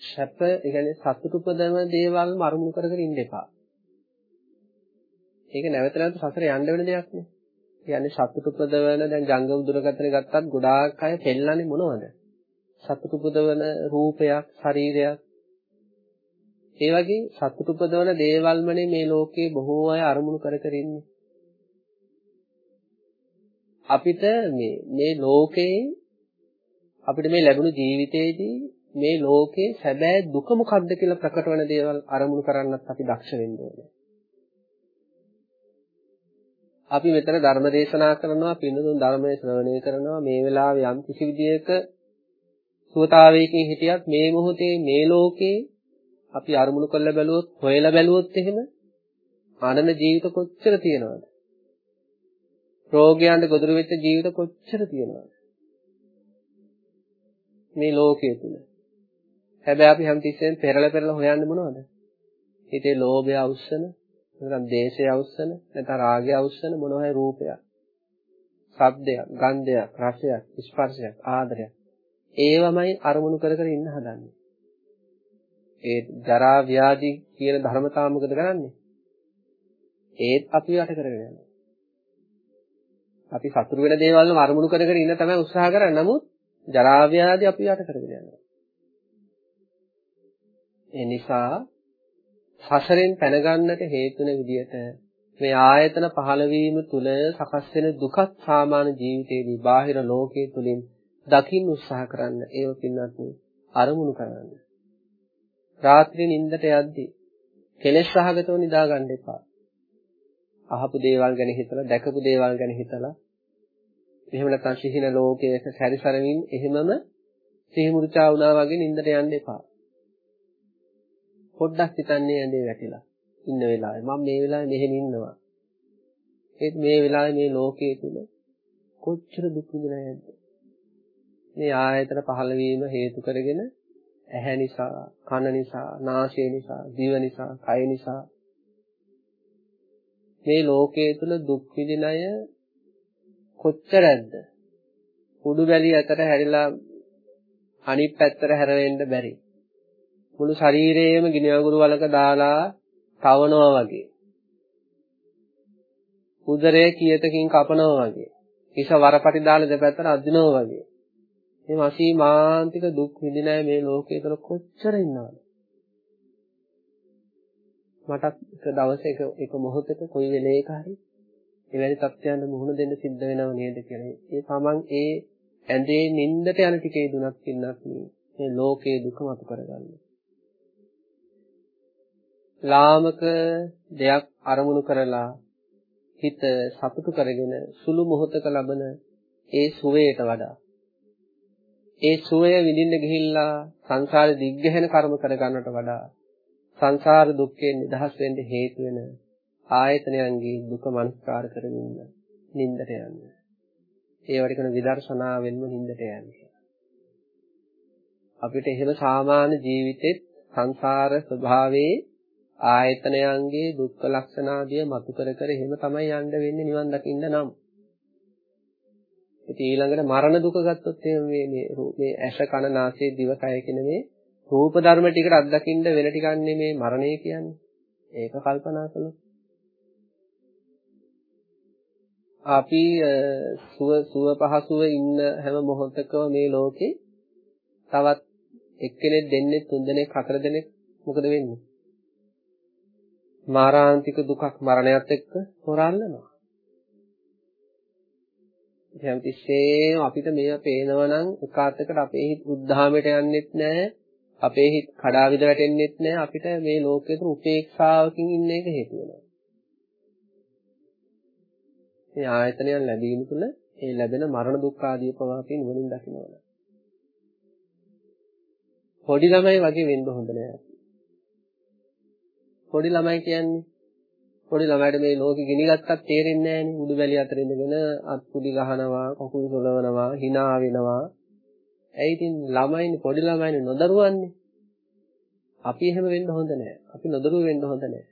සැප ඒ කියන්නේ සතුට උපදවන දේවල් මරුණු කරගෙන ඉන්න එපා. ඒක නැවත නැවත සසර යන්න වෙන දෙයක් නේ. කියන්නේ සතුට උපදවන දැන් ජංගම දුරකථන ගත්තත් ගොඩාක් අය පෙන්නන්නේ මොනවද? සතුට උපදවන රූපයක්, ශරීරයක්. ඒ වගේ සතුට උපදවන දේවල්මනේ මේ ලෝකේ බොහෝ අය අරමුණු කර කර ඉන්නේ. අපිට මේ මේ ලෝකේ අපිට මේ ලැබුණු ජීවිතේදී මේ ලෝකේ සැබෑ දුක මොකක්ද කියලා ප්‍රකට වෙන දේවල් අරමුණු කරන්නත් අපි දක්ෂ වෙන්න ඕනේ. අපි මෙතන ධර්ම දේශනා කරනවා පින්නතුන් ධර්මයේ ශ්‍රවණය කරනවා මේ වෙලාවේ යම් කිසි විදියක සුවතාවයකින් හිටියත් මේ මොහොතේ මේ ලෝකේ අපි අරමුණු කරලා බැලුවොත් හොයලා බැලුවොත් එහෙම ආනන්ද ජීවිත කොච්චර තියෙනවද? රෝගයන්ට ගොදුරු වෙච්ච ජීවිත කොච්චර තියෙනවද? මේ ලෝකයේ තුල. හැබැයි අපි හැමතිස්සෙම පෙරලා පෙරලා හොයන්නේ මොනවද? හිතේ ලෝභය අවුස්සන, නැත්නම් දේශය අවුස්සන, නැත්නම් රාගය අවුස්සන මොනවා රූපයක්. ශබ්දයක්, ගන්ධයක්, රසයක්, ස්පර්ශයක්, ආදරයක්. ඒවමයි අරමුණු කර කර ඉන්න හදන්නේ. ඒ ජරා ව්‍යාධි කියන ධර්මතාව මොකද කරන්නේ? ඒත් අපි යට කරගෙන යනවා. අපි සතුරු වෙන දේවල් වල අරමුණු කර කර ඉන්න තමයි උත්සාහ කරන්නේ. නමුත් ජරා ව්‍යාධි අපි යට කරගෙන යනවා. ඒ නිසා සසරෙන් පැන ගන්නට හේතුන විදියට මේ ආයතන පහළ වීම තුල සකස් වෙන දුකත් සාමාන්‍ය ජීවිතයේදී බාහිර ලෝකයේ තුලින් දකින්න උත්සාහ කරන්න ඒව පින්නත් අරමුණු කරන්න. රාත්‍රියේ නිින්දට යද්දී කෙලෙස් සහගතව නිදා ගන්න එපා. අහපු දේවල් ගැන හිතලා දැකපු දේවල් ගැන හිතලා එහෙම නැත්නම් සිහින ලෝකයක සැරිසරමින් එහෙමම සිහිමුර්චා වුණා වගේ නිින්දට යන්න එපා. පොඩ්ඩක් හිතන්නේ ඇඳේ වැටිලා ඉන්න වෙලාවේ මම මේ වෙලාවේ මෙහෙම ඉන්නවා. ඒත් මේ වෙලාවේ මේ ලෝකයේ තුල කොච්චර දුක් විඳිනා යද්ද? මේ ආයතන පහළ වීම හේතු කරගෙන ඇහැ නිසා, කන නිසා, නාසය නිසා, දිව නිසා, කය නිසා මේ ලෝකයේ තුල දුක් විඳින අය කොච්චරද? උඩු බැලි අතර හැරිලා අනිත් පැත්තට හැරෙන්න බැරි. මුළු ශරීරයේම ගිනි අඟුරු වලක දාලා තවනවා වගේ. උදරය කීයතකින් කපනවා වගේ. හිස වරපටි දාලා දෙපැත්තට අදිනවා වගේ. මේ අසීමාන්තික දුක් විඳින අය මේ ලෝකයේ තුල කොච්චර ඉන්නවද? මටත් එක දවසක එක මොහොතක කොයි වෙලේක හරි එවැනි තත්ත්වයන් මුහුණ දෙන්න සිද්ධ වෙනව නේද කියලා. ඒ තමන් ඒ ඇඳේ නිින්දට යන ටිකේ දුනක් පින්නක් මේ ලෝකයේ දුක මතු කරගන්න. ලාමක දෙයක් අරමුණු කරලා හිත සතුටු කරගෙන සුළු මොහොතක ලබන ඒ සුවයට වඩා ඒ සුවය විඳින්න ගිහිල්ලා සංසාරේ දිග්ගැහෙන කර්ම කර ගන්නට වඩා සංසාර දුක්ඛයෙන් නිදහස් වෙන්න හේතු වෙන ආයතනයන්ගේ දුක මනස්කාර කරමින් නින්දට යන්න. ඒවට කියන විදර්ශනාවෙන්ම නින්දට යන්නේ. අපිට එහෙම සාමාන්‍ය ජීවිතෙත් සංසාර ස්වභාවයේ ආයතනයන්ගේ දුක්ඛ ලක්ෂණ ආදිය මතු කර කර එහෙම තමයි යන්න වෙන්නේ නිවන් දකින්න නම්. ඉතින් ඊළඟට මරණ දුක ගත්තොත් එහෙම මේ මේ මේ ඇස කන නාසය දිව කය කියන මේ රූප ධර්ම ටිකට අත්දකින්න වෙන ටිකක් නෙමේ මරණය කියන්නේ. ඒක කල්පනා කළොත්. අපි සුව සුව පහසුව ඉන්න හැම මොහොතකම මේ ලෝකේ තවත් එක්කෙනෙක් දෙන්නෙක් තුන් දෙනෙක් හතර දෙනෙක් මොකද වෙන්නේ? මාරාන්තික දුකක් මරණයත් එක්ක හොරල්නවා. හැමතිස්සෙම අපිට මේව පේනවා නම් එකාතකට අපේ හිත උද්ධාමයට යන්නෙත් නැහැ. අපේ හිත කඩාවිද වැටෙන්නෙත් නැහැ. අපිට මේ ලෝකයේ තුන උපේක්ෂාවකින් ඉන්න එක හේතු වෙනවා. මේ ආයතනයන් ලැබීම තුළ ඒ ලැබෙන මරණ දුක් ආදී පවා අපි නුවණින් දකිනවා. පොඩි ළමයි වගේ වෙන්න හොඳ නෑ. පොඩි ළමයි කියන්නේ පොඩි ළමයිට මේ ලෝකෙ ගිනි ගත්තත් තේරෙන්නේ නෑනේ. උඩු බැලිය අතර ඉඳගෙන අත් කුඩි ගහනවා, කකුල් සොලවනවා, hina වෙනවා. ඇයි ඉතින් ළමයිනේ පොඩි ළමයිනේ නොදරුවන්නේ. අපි එහෙම වෙන්න හොඳ නෑ. අපි නොදරුව වෙන්න හොඳ නෑ.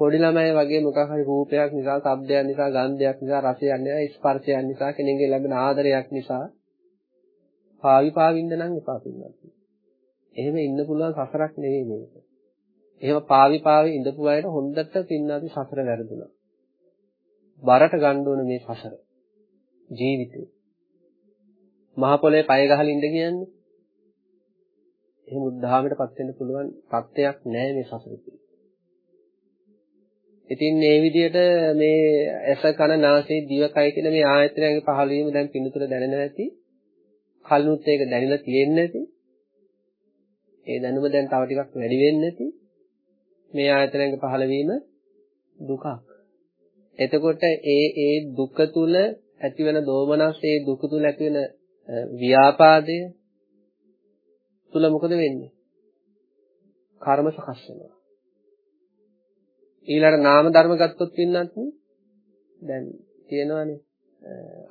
පොඩි ළමයි වගේ මොකක් හරි රූපයක් නිසා, ශබ්දයක් නිසා, ගන්ධයක් නිසා, රසයක් නිසා, ස්පර්ශයක් නිසා, කෙනෙක්ගේ ලැබෙන ආදරයක් නිසා පාවි පාවින්න නම් එපා පින්නත්. එහෙම ඉන්න පුළුවන් සසරක් නෙවෙයි මේක. එහෙම පාවි පාවි ඉඳපු අයට හොඳට පින්නත් සසර වැරදුනා. බරට ගන්න ඕන මේ සසර. ජීවිතේ. මහ පොළේ පය ගහලා ඉඳ කියන්නේ. එහෙම උද්ධාමයටපත් වෙන්න පුළුවන් තත්ත්වයක් නැහැ මේ සසරේ. ඉතින් මේ විදිහට මේ ඇස කන නාසය දිවකය කියන මේ ආයතනයන්ගේ පහළ වීම දැන් පින්නතුල දැනෙන නැති. කලිනුත් ඒක දැනෙලා තියෙන්නේ නැති. ඒ දැනුම දැන් තව ටිකක් වැඩි වෙන්නේ නැති. මේ ආයතනයන්ගේ පහළ වීම දුකක්. එතකොට ඒ ඒ දුක තුල ඇතිවන දෝමනස් ඒ දුක තුල ඇතිවන ව්‍යාපාදය තුල මොකද වෙන්නේ? කර්ම සකස් වෙනවා. ඊළඟ නාම ධර්ම ගත්තොත් පින්නත් දැන් කියනවානේ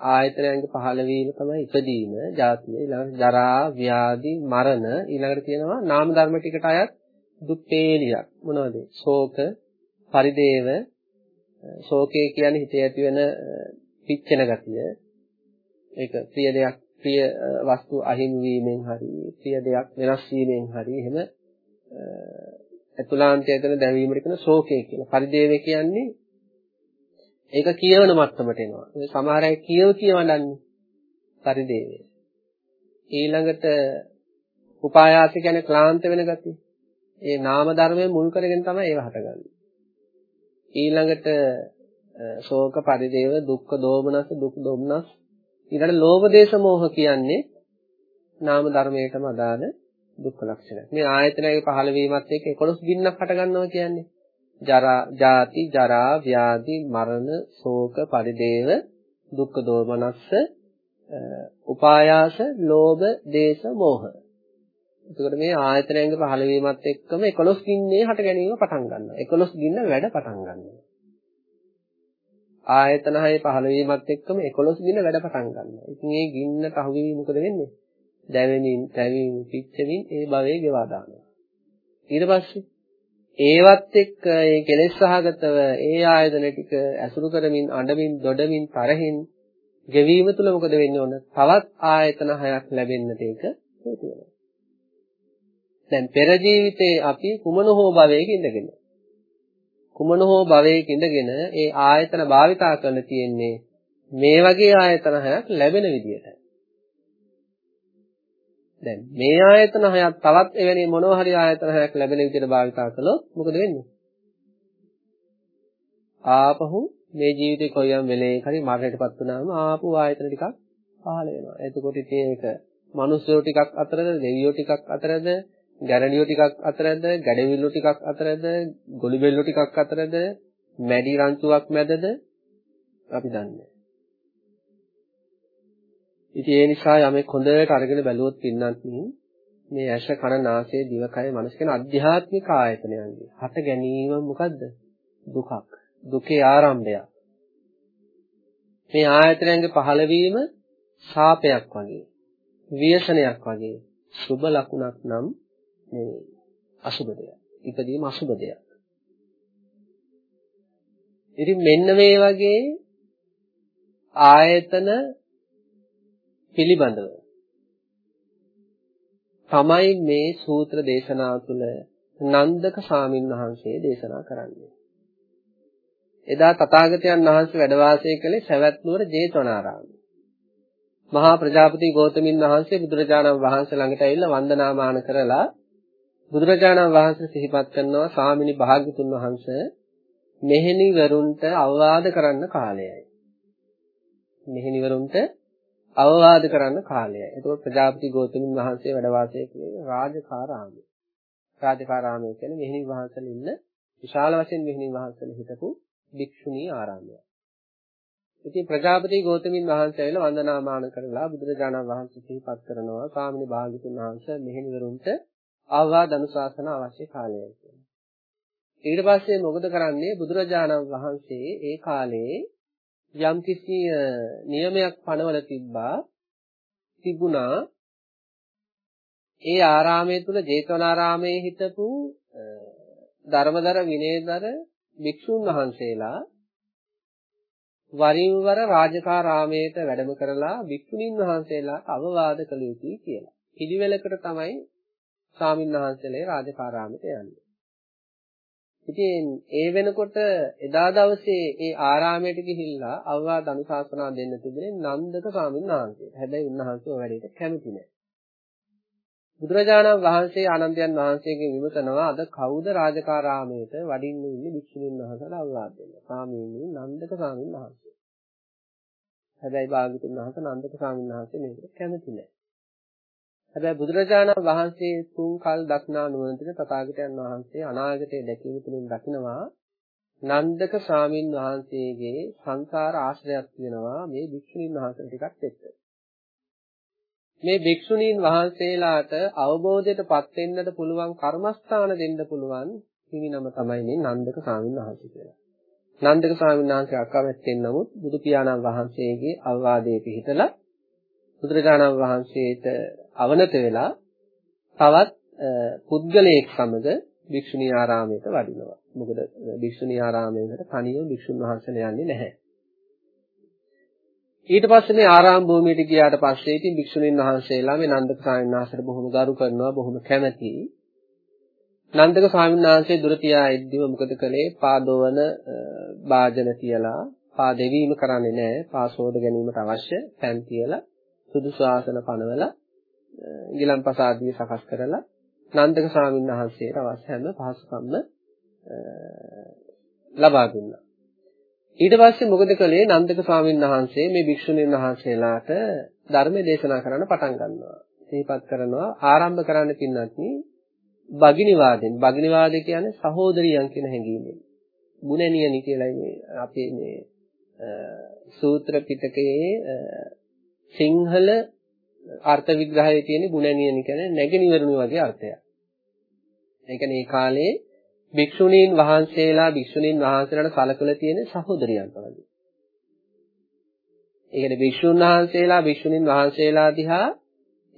ආයතනයන්ගේ පහළ වීම තමයි ඉපදීම, ජාතිය, ඊළඟට ජරා, ව්‍යාධි, මරණ, ඊළඟට කියනවා නාම ධර්ම ටිකට අයත් දුක් වේලියක්. මොනවද? ශෝක, පරිදේව, ශෝකය කියන්නේ හිතේ ඇති වෙන පිච්චෙන ගතිය. ඒක ප්‍රිය දෙයක්, ප්‍රිය වස්තු අහිමි වීමෙන් හරි, ප්‍රිය දෙයක් වෙනස් වීමෙන් හරි එහෙම අතුලාන්තය කරන දැවීමට කියන ශෝකය කියලා. පරිදේව කියන්නේ ඒක කියවන මට්ටමට එනවා. සමහර අය කියව කියවනන්නේ පරිදේවය. ඊළඟට උපායාස කියන්නේ ක්ලාන්ත වෙන ගතිය. ඒ නාම ධර්මයෙන් මුල් කරගෙන තමයි ඒව හටගන්නේ. ඊළඟට ශෝක පරිදේව දුක්ඛ දෝමනස දුක් දොම්නස් ඊළඟට ලෝභ දේශ මොහ කියන්නේ නාම ධර්මයටම අදාළ දුක්ඛ ලක්ෂණ. මේ ආයතනයේ පහළ වීමත් එක්ක 11 ගින්නක් හට ගන්නවා කියන්නේ. ජරා, ජාති, ජරා, ව්‍යාධි, මරණ, ශෝක, පරිදේව, දුක්ඛ දෝමනස්ස, උපායාස, ලෝභ, දේශ, මෝහ. එතකොට මේ ආයතනයන්ගේ පහළ වීමත් එක්කම 11 ගින්නේ හට ගැනීම පටන් ගන්නවා. 11 ගින්න වැඩ පටන් ගන්නවා. ආයතන හයේ පහළ වීමත් එක්කම 11 ගින්න වැඩ පටන් ගන්නවා. ඉතින් මේ ගින්නට අහුවෙවි මොකද වෙන්නේ? දැවෙමින්, තැවිමින්, පිච්චෙමින් ඒ භවයේ ගෙවා දානවා. ඊට පස්සේ ඒවත් එක්ක ඒ කෙලෙස් සහගතව ඒ ආයතන ටික ඇසුරු කරමින්, අඬමින්, දොඩමින්, තරහින් ගෙවීම තුළ මොකද වෙන්නේ ඕන? තවත් ආයතන හයක් ලැබෙන්නට ඒක හේතු වෙනවා. දැන් පෙර ජීවිතේ අපි කුමන හෝ භවයක ඉඳගෙන කුමන හෝ භවයක ඉඳගෙන ඒ ආයතන භාවිතා කරන්න තියෙන්නේ මේ වගේ ආයතන හයක් ලැබෙන විදියට. දැන් මේ ආයතන හයක් තවත් එවැනි මොනවා හරි ආයතන හයක් ලැබෙන විදිහට භාවිතා කළොත් මොකද වෙන්නේ? ආපහු මේ ජීවිතේ කොයියම් වෙලේක හරි මරණයටපත් වුණාම ආපහු ආයතන ටිකක් පහළ වෙනවා. එතකොට ඉතින් ඒක මනුස්සයෝ ටිකක් අතරද, දෙවියෝ ටිකක් අතරද, ගැරණියෝ ටිකක් අතරද, ගැඩවිල්ලෝ ටිකක් අතරද, ගොළුබෙල්ලෝ ටිකක් අතරද, මැඩි රංචුවක් මැදද අපි දන්නේ ඉතින් ඒ නිසා යමෙක් හොඳට අරගෙන බැලුවොත් පින්නත් මේ ඇස කන නාසය දිවකය මනස කියන අධ්‍යාත්මික ආයතනයන්ගේ හට ගැනීම මොකද්ද? දුකක්. දුකේ ආරම්භය. මේ ආයතනයන්ගේ පහළවීම ශාපයක් වගේ, ව්‍යසනයක් වගේ සුබ ලකුණක් නම් නෙවෙයි. අසුබ දෙයක්. ඉපදීම අසුබ දෙයක්. ඉතින් මෙන්න මේ වගේ ආයතන පිළිබඳව තමයි මේ සූත්‍ර දේශනාව තුළ නන්දක සාමින් වහන්සේ දේශනා කරන්නේ. එදා තථාගතයන් වහන්සේ වැඩ වාසය කළේ සවැත් නුවර ජේතවනාරාමයේ. මහා ප්‍රජාපති ගෞතමින් වහන්සේ බුදුරජාණන් වහන්සේ ළඟට ඇවිල්ලා වන්දනාමාන කරලා බුදුරජාණන් වහන්සේ සිහිපත් කරනවා ස්වාමිනී භාග්‍යතුන් වහන්සේ මෙහෙණිවරුන්ට අවවාද කරන්න කාලයයි. මෙහෙණිවරුන්ට අවවාද කරන්න කාලයයි. එතකොට ප්‍රජාපති ගෞතමින් වහන්සේ වැඩ වාසය කළේ රාජකාරාමයේ. රාජකාරාමය කියන්නේ මෙහෙණි වහන්සේලා ඉන්න විශාල වශයෙන් මෙහෙණි වහන්සේලා හිටපු භික්ෂුණී ආරාමයක්. ඉතින් ප්‍රජාපති ගෞතමින් වහන්සේ ඇවිල්ලා වන්දනාමාන කරලා බුදුරජාණන් වහන්සේ සිහිපත් කරනවා ස්වාමීනි භාග්‍යතුන් වහන්සේ මෙහෙණිවරුන්ට අවවාද අනුශාසන අවශ්‍ය කාලයයි කියලා. ඊට පස්සේ මොකද කරන්නේ බුදුරජාණන් වහන්සේ ඒ කාලේ යම්කිසි නියමයක් පනවල තිබ්බා තිබුණා ඒ ආරාමයේ තුල ජේතවනාරාමයේ හිටපු ධර්මදර විනයදර භික්ෂුන් වහන්සේලා වරින් වර රාජකාරාමයට වැඩම කරලා භික්ෂුණීන් වහන්සේලාට අවවාද කළ යුතුයි කියලා. පිළිවෙලකට තමයි ස්වාමින් වහන්සේලා රාජකාරාමයට යන්නේ. ඉතින් ඒ වෙනකොට එදා දවසේ ඒ ආරාමයට ගිහිල්ලා අවවාද අනුශාසනා දෙන්න තිබුණේ නන්දක ස්වාමීන් වහන්සේට. හැබැයි උන්වහන්සේ ඔය වැඩේට කැමති නැහැ. බුදුරජාණන් වහන්සේ ආනන්දයන් වහන්සේගෙන් විමසනවා අද කවුද රාජකාරාමයට වඩින්න ඉන්නේ භික්ෂුණීන් වහන්සේලා අවවාද දෙන්න. ස්වාමීනි නන්දක ස්වාමීන් වහන්සේ. හැබැයි භාගතුන් වහන්සේ නන්දක ස්වාමීන් වහන්සේ මේකට කැමති නැහැ. හැබැයි බුදුරජාණන් වහන්සේ තුන් කල් දක්නා නුවණින් තථාගතයන් වහන්සේ අනාගතයේ දැකීම තුළින් දකිනවා නන්දක ස්වාමීන් වහන්සේගේ සංසාර ආශ්‍රයයක් තියෙනවා මේ භික්ෂුණීන් වහන්සේ ටිකක් එක්ක. මේ භික්ෂුණීන් වහන්සේලාට අවබෝධයටපත් වෙන්නට පුළුවන් කර්මස්ථාන දෙන්න පුළුවන් හිමිනම තමයි මේ නන්දක ස්වාමීන් වහන්සේ කියලා. නන්දක ස්වාමීන් වහන්සේ අකමැත්තෙන් නමුත් බුදු පියාණන් වහන්සේගේ අවවාදයේ පිහිටලා බුදුරජාණන් වහන්සේට අවනත වෙලා තවත් පුද්ගලයෙක් සමග භික්ෂුණී ආරාමයට වඩිනවා. මොකද භික්ෂුණී ආරාමයකට තනියම භික්ෂුන් වහන්සේලා යන්නේ නැහැ. ඊට පස්සේ මේ ආරාම භූමියට ගියාට පස්සේ ඉතින් භික්ෂුණීන් වහන්සේලා මේ නන්දක ස්වාමීන් වහන්සේට බොහොම ගරු කරනවා බොහොම කැමැතියි. නන්දක ස්වාමීන් වහන්සේ දුර තියා ඉද්දිම මොකද කළේ පාදවන වාජන තියලා පා දෙවීම කරන්නේ නැහැ පාසෝද ගැනීමට අවශ්‍ය පෑන් තියලා සුදුසු ආසන පනවලා ගිලන්පස ආදී සකස් කරලා නන්දක ස්වාමීන් වහන්සේට අවශ්‍ය හැම පහසුකම්ම ලබා දුන්නා. ඊට පස්සේ මොකද කළේ නන්දක ස්වාමීන් වහන්සේ මේ භික්ෂුණීන් වහන්සේලාට ධර්ම දේශනා කරන්න පටන් ගන්නවා. සිහිපත් කරනවා ආරම්භ කරන්න පින්නත් බගිනිවාදෙන්. බගිනිවාදය කියන්නේ සහෝදරියන් කියන හැඟීමෙන්. බුණැනියනි කියලා මේ අපේ මේ සූත්‍ර පිටකයේ සිංහල අර්ථ විග්‍රහයේ තියෙන බුණැනියනි කියන්නේ නැගෙනිවරුණි වගේ අර්ථයක්. ඒ කියන්නේ ඒ කාලේ භික්ෂුණීන් වහන්සේලා භික්ෂුණීන් වහන්සේලාට සලකලා තියෙන සහෝදරියන් වගේ. ඒ කියන්නේ භික්ෂුන් වහන්සේලා භික්ෂුණීන් වහන්සේලා දිහා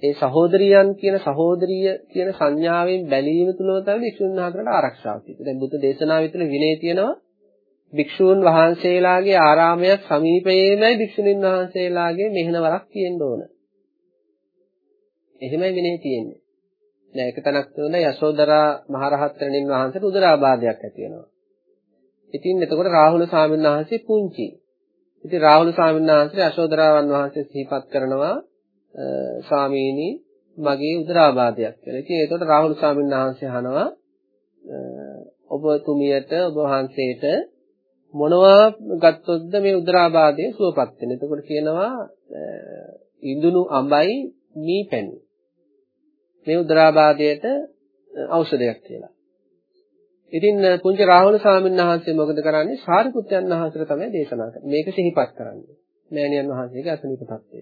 ඒ සහෝදරියන් කියන සහෝදරිය කියන සංඥාවෙන් බැලීම තුලම තමයි භික්ෂුන් වහන්සේලාට ආරක්ෂාව තියෙන්නේ. දැන් බුද්ධ දේශනාව විතර විනය තියෙනවා භික්ෂූන් වහන්සේලාගේ ආරාමයක් සමීපයේමයි භික්ෂුණීන් වහන්සේලාගේ මෙහෙණවරක් තියෙන්න ඕන. එහෙමයි විනය තියෙන්නේ. දැන් එක තැනක් තුන යශෝදරා මහරහත්තරණින් වහන්සේට උදරාබාධයක් ඇති වෙනවා. ඉතින් එතකොට රාහුල ස්වාමීන් වහන්සේ පුංචි. ඉතින් රාහුල ස්වාමීන් වහන්සේ යශෝදරාවන් වහන්සේ සිහිපත් කරනවා ස්වාමීනි මගේ උදරාබාධයක් කියලා. ඉතින් එතකොට රාහුල ස්වාමීන් වහන්සේ අහනවා ඔබතුමියට ඔබ වහන්සේට මොනවා ගත්තොත්ද මේ උදරාබාධය සුවපත් වෙන්නේ. එතකොට කියනවා ඉඳුණු අඹයි මී පැණි. මේ උදරාබාධයට ඖෂධයක් කියලා. ඉතින් පුංචි රාහුල ස්වාමීන් වහන්සේ මොකද කරන්නේ? සාරිපුත්යන් වහන්සේට තමයි දේශනා කරන්නේ. මේක සිහිපත් කරන්නේ. මෑණියන් වහන්සේගේ අසනීප තත්ත්වය.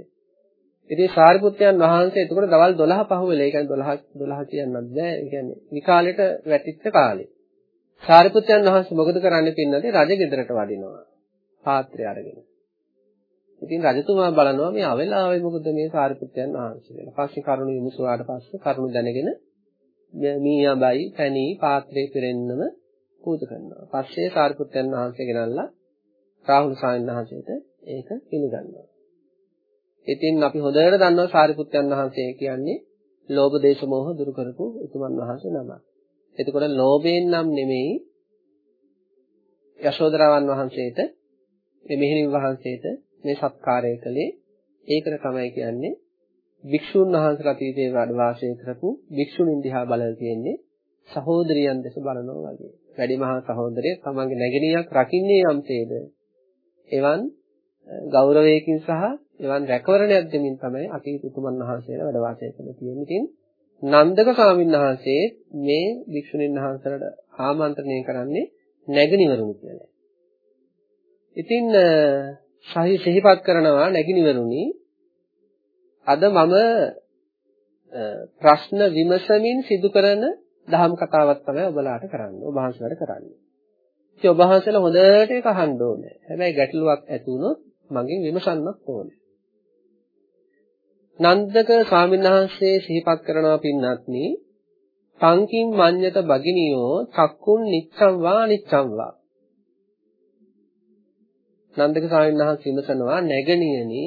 ඉතින් සාරිපුත්යන් වහන්සේ එතකොට දවල් 12 පහුවෙලා. ඒ කියන්නේ 12 12 කියන්නත් බෑ. ඒ කියන්නේ විකාලෙට වැටිච්ච කාලේ. සාරිපුත්යන් වහන්සේ මොකද කරන්නේ පින්නදී රජ ගෙදරට වඩිනවා. පාත්‍රය අරගෙන. ඉතින් රජතුමා බලනවා මේ අවෙලාවේ මොකද මේ සාරිපුත්යන් වහන්සේ කියලා. පස්සේ කරුණ විමසුවාට පස්සේ කරුණ දැනගෙන මීයඹයි පැණි පාත්‍රේ පිරෙන්නම පූජ කරනවා. පස්සේ සාරිපුත්යන් වහන්සේ ගෙනල්ලා රාහුල ස්වාමීන් වහන්සේට ඒක පිළිගන්නවා. ඉතින් අපි හොඳට දන්නවා සාරිපුත්යන් වහන්සේ කියන්නේ ලෝභ දේශ මොහ දුරු කරපු උතුමන් වහන්සේ නමක්. එතකොට ලෝභයෙන් නම් නෙමෙයි යශෝදරාවන් වහන්සේට මේ මෙහෙණින් වහන්සේට මේ සත්කාරය කළේ ඒකට තමයි කියන්නේ වික්ෂුන් වහන්සේලා අතීතයේ වැඩ වාසය කරපු වික්ෂුණින් දිහා බලලා තියෙන්නේ සහෝදරියන් දැස බලනවා වගේ. වැඩිමහා සහෝදරය තමන්ගේ නැගණියක් රකින්නේ යම්සේද. එවන් ගෞරවයකින් සහ එවන් රැකවරණයක් දෙමින් තමයි අතීත උතුමන් වහන්සේලා වැඩ වාසය කරලා තියෙන්නේ. ඉතින් නන්දක ස්වාමීන් වහන්සේ මේ වික්ෂුණින් වහන්සේලාට ආමන්ත්‍රණය කරන්නේ නැගණිවරුනි කියලා. ඉතින් සහි සිහිපත් කරනවා නැගිනිවරුනි අද මම ප්‍රශ්න විමසමින් සිදු කරන දහම් කතාවක් තමයි ඔබලාට කරන්නේ. ඔබ වහන්සේලාට කරන්නේ. ඉතින් ඔබ වහන්සේලා හොඳට ඒක අහන්න ඕනේ. හැබැයි ගැටලුවක් ඇති වුණොත් මගෙන් විමසන්නත් ඕනේ. නන්දක ස්වාමීන් වහන්සේ සිහිපත් කරනවා පින්වත්නි සංකින් මඤ්ඤත බගිනියෝ චක්කුන් නිච්ඡම් වා නිච්ඡම් වා නන්දක ස්වාමීන් වහන්සේ විමසනවා නැගණියනි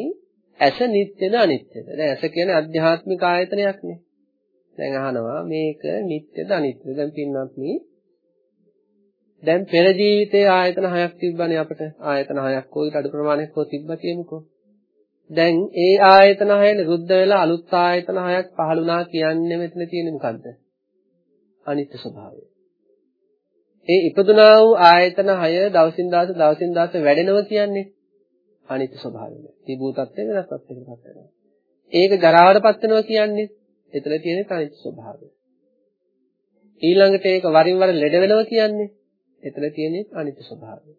ඇස නිට්ටයද අනිත්‍යද? දැන් ඇස කියන්නේ අධ්‍යාත්මික ආයතනයක්නේ. දැන් අහනවා මේක නිට්ටයද අනිත්‍යද? දැන් පින්නත් මේ දැන් පෙර ජීවිතයේ ආයතන හයක් තිබ්බනේ අපිට. ආයතන හයක් හෝ ඊට අඩු ප්‍රමාණයක් හෝ තිබ්බා කියමුකෝ. දැන් ඒ ආයතන හය නිරුද්ධ වෙලා අලුත් ආයතන හයක් පහළුණා කියන්නේ මෙතන තියෙන්නේ මොකද්ද? අනිත්‍ය ස්වභාවය. ඒ ඉපදුනා වූ ආයතන හය දවසින් දවස දවසින් දවස වැඩෙනවා කියන්නේ අනිත්‍ය ස්වභාවය. තිබූ තත්ත්වය වෙනස් තත්ත්වයකටපත් වෙනවා. ඒක ජරාවටපත් වෙනවා කියන්නේ එතන තියෙන අනිත්‍ය ස්වභාවය. ඊළඟට ඒක වරින් වර ලෙඩ වෙනවා කියන්නේ එතන තියෙන අනිත්‍ය ස්වභාවය.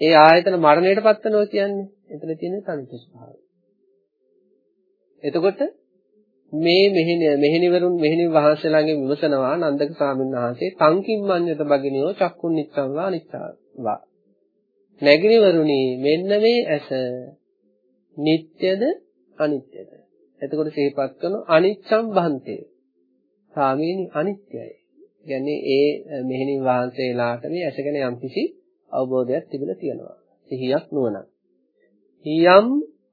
ඒ ආයතන මරණයටපත් වෙනවා කියන්නේ. එතන තියෙන අනිත්‍ය ස්වභාවය. එතකොට මේ මෙහෙණ මෙහෙණිවරුන් මෙහෙණි වහන්සේලාගෙන් විමසනවා නන්දක ස්වාමීන් වහන්සේ තංකින් මඤ්ඤත බගිනියෝ චක්කුන් නිච්ඡං වා නිච්ඡා නැගිනිවරුනි මෙන්න මේ ඇස නිට්ටයද අනිත්‍යද එතකොට සිහිපත් කරන අනිච්ඡම් බහන්තේ ස්වාමීනි අනිත්‍යයි. කියන්නේ ඒ මෙහෙණි වහන්සේලාට මේ ඇස ගැන යම්කිසි අවබෝධයක් තිබිලා තියෙනවා. සිහියක් නුවණක්. යම්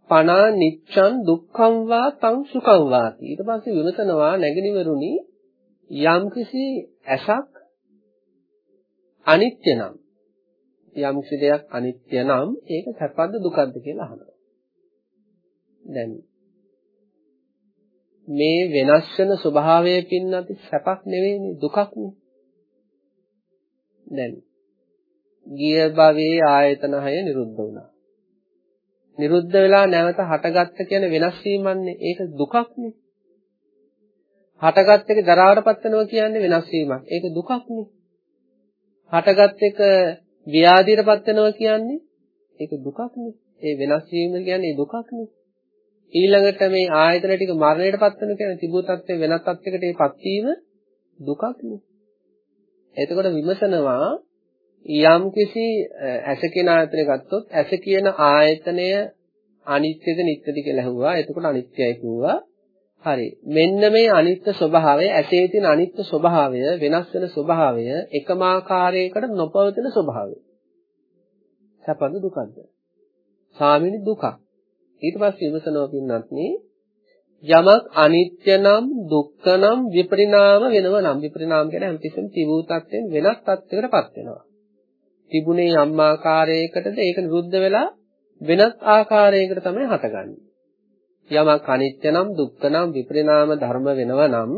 පනා නිච්ඡන් දුක්ඛං වා තං සුඛං වාති. ඊට පස්සේ විමසනවා නැගිනිවරුනි යම්කිසි ඇසක් අනිත්‍ය නම් යම්කිසි දෙයක් අනිත්‍ය නම් ඒක සැපද දුකද කියලා අහනවා. දැන් මේ වෙනස් වෙන ස්වභාවය පින්නති සැපක් නෙවෙයිනේ දුකක්නේ. දැන් ගිය භවයේ ආයතන හය නිරුද්ධ වුණා නිරුද්ධ වෙලා නැවත හටගත්ත කියන්නේ වෙනස් වීමන්නේ. ඒක දුකක්නේ. හටගත් එක ජරාවටපත් වෙනවා කියන්නේ වෙනස් වීමක්. ඒක දුකක්නේ. හටගත් එක ව්‍යාධියටපත් වෙනවා කියන්නේ ඒක දුකක්නේ. ඒ වෙනස් වීම කියන්නේ දුකක්නේ. ඊළඟට මේ ආයතන ටික මරණයටපත් වෙන කියන්නේ තිබූ තත්ත්වයෙන් වෙනත් තත්යකට ඒපත් වීම දුකක්නේ. එතකොට විමසනවා යම් කිසි ඇස කියන ආයතනය ගත්තොත් ඇස කියන ආයතනය අනිත්‍යද නිට්ටද කියලා ඇහුවා. එතකොට අනිත්‍යයි කිව්වා. හරි. මෙන්න මේ අනිත්‍ය ස්වභාවය ඇසේ තියෙන අනිත්‍ය ස්වභාවය වෙනස් වෙන ස්වභාවය එකම ආකාරයකට නොපවතින ස්වභාවය. සැපද දුකද? සාමිනි දුකක්. ඊට පස්සේ විමසනවා පින්නත්නි යමක් අනිත්‍ය නම් දුක්ඛ නම් විපරිණාම වෙනව නම් විපරිණාම කියන්නේ හැමතිස්සෙම තිබූ තත්ත්වෙන් වෙනස් තත්ත්වයකටපත් වෙනවා. තිබුණේ යම් ආකාරයකටද ඒක නිරුද්ධ වෙලා වෙනත් ආකාරයකට තමයි හටගන්නේ. යමක් අනිත්‍ය නම් දුක්ඛ නම් විපරිණාම ධර්ම වෙනවා නම්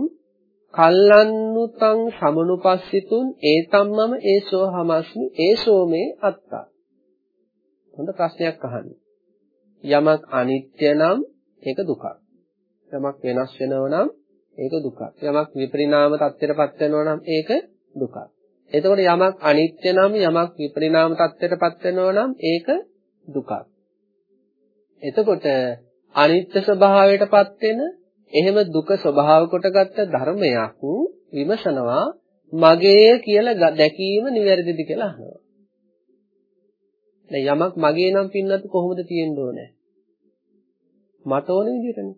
කල්ලන්නුතං සමනුපස්සිතුන් ඒතම්මම ඒසෝ හමස්මි ඒසෝ මේ අත්තා. හොඳ ප්‍රශ්නයක් අහන්න. යමක් අනිත්‍ය නම් ඒක දුකක්. යමක් වෙනස් වෙනවා නම් ඒක දුකක්. යමක් විපරිණාම තත්ත්වයටපත් වෙනවා නම් ඒක දුකක්. එතකොට යමක් අනිත්‍ය නම් යමක් විපරිණාම තත්ත්වයටපත් වෙනවා නම් ඒක දුකක්. එතකොට අනිත්‍ය ස්වභාවයටපත් වෙන එහෙම දුක ස්වභාව කොටගත්ත ධර්මයක් විමසනවා මගේ කියලා දැකීම නිවැරදිද කියලා අහනවා. දැන් යමක් මගේ නම් පින්නත් කොහොමද තියෙන්න ඕනේ? මට ඕන විදිහටනේ.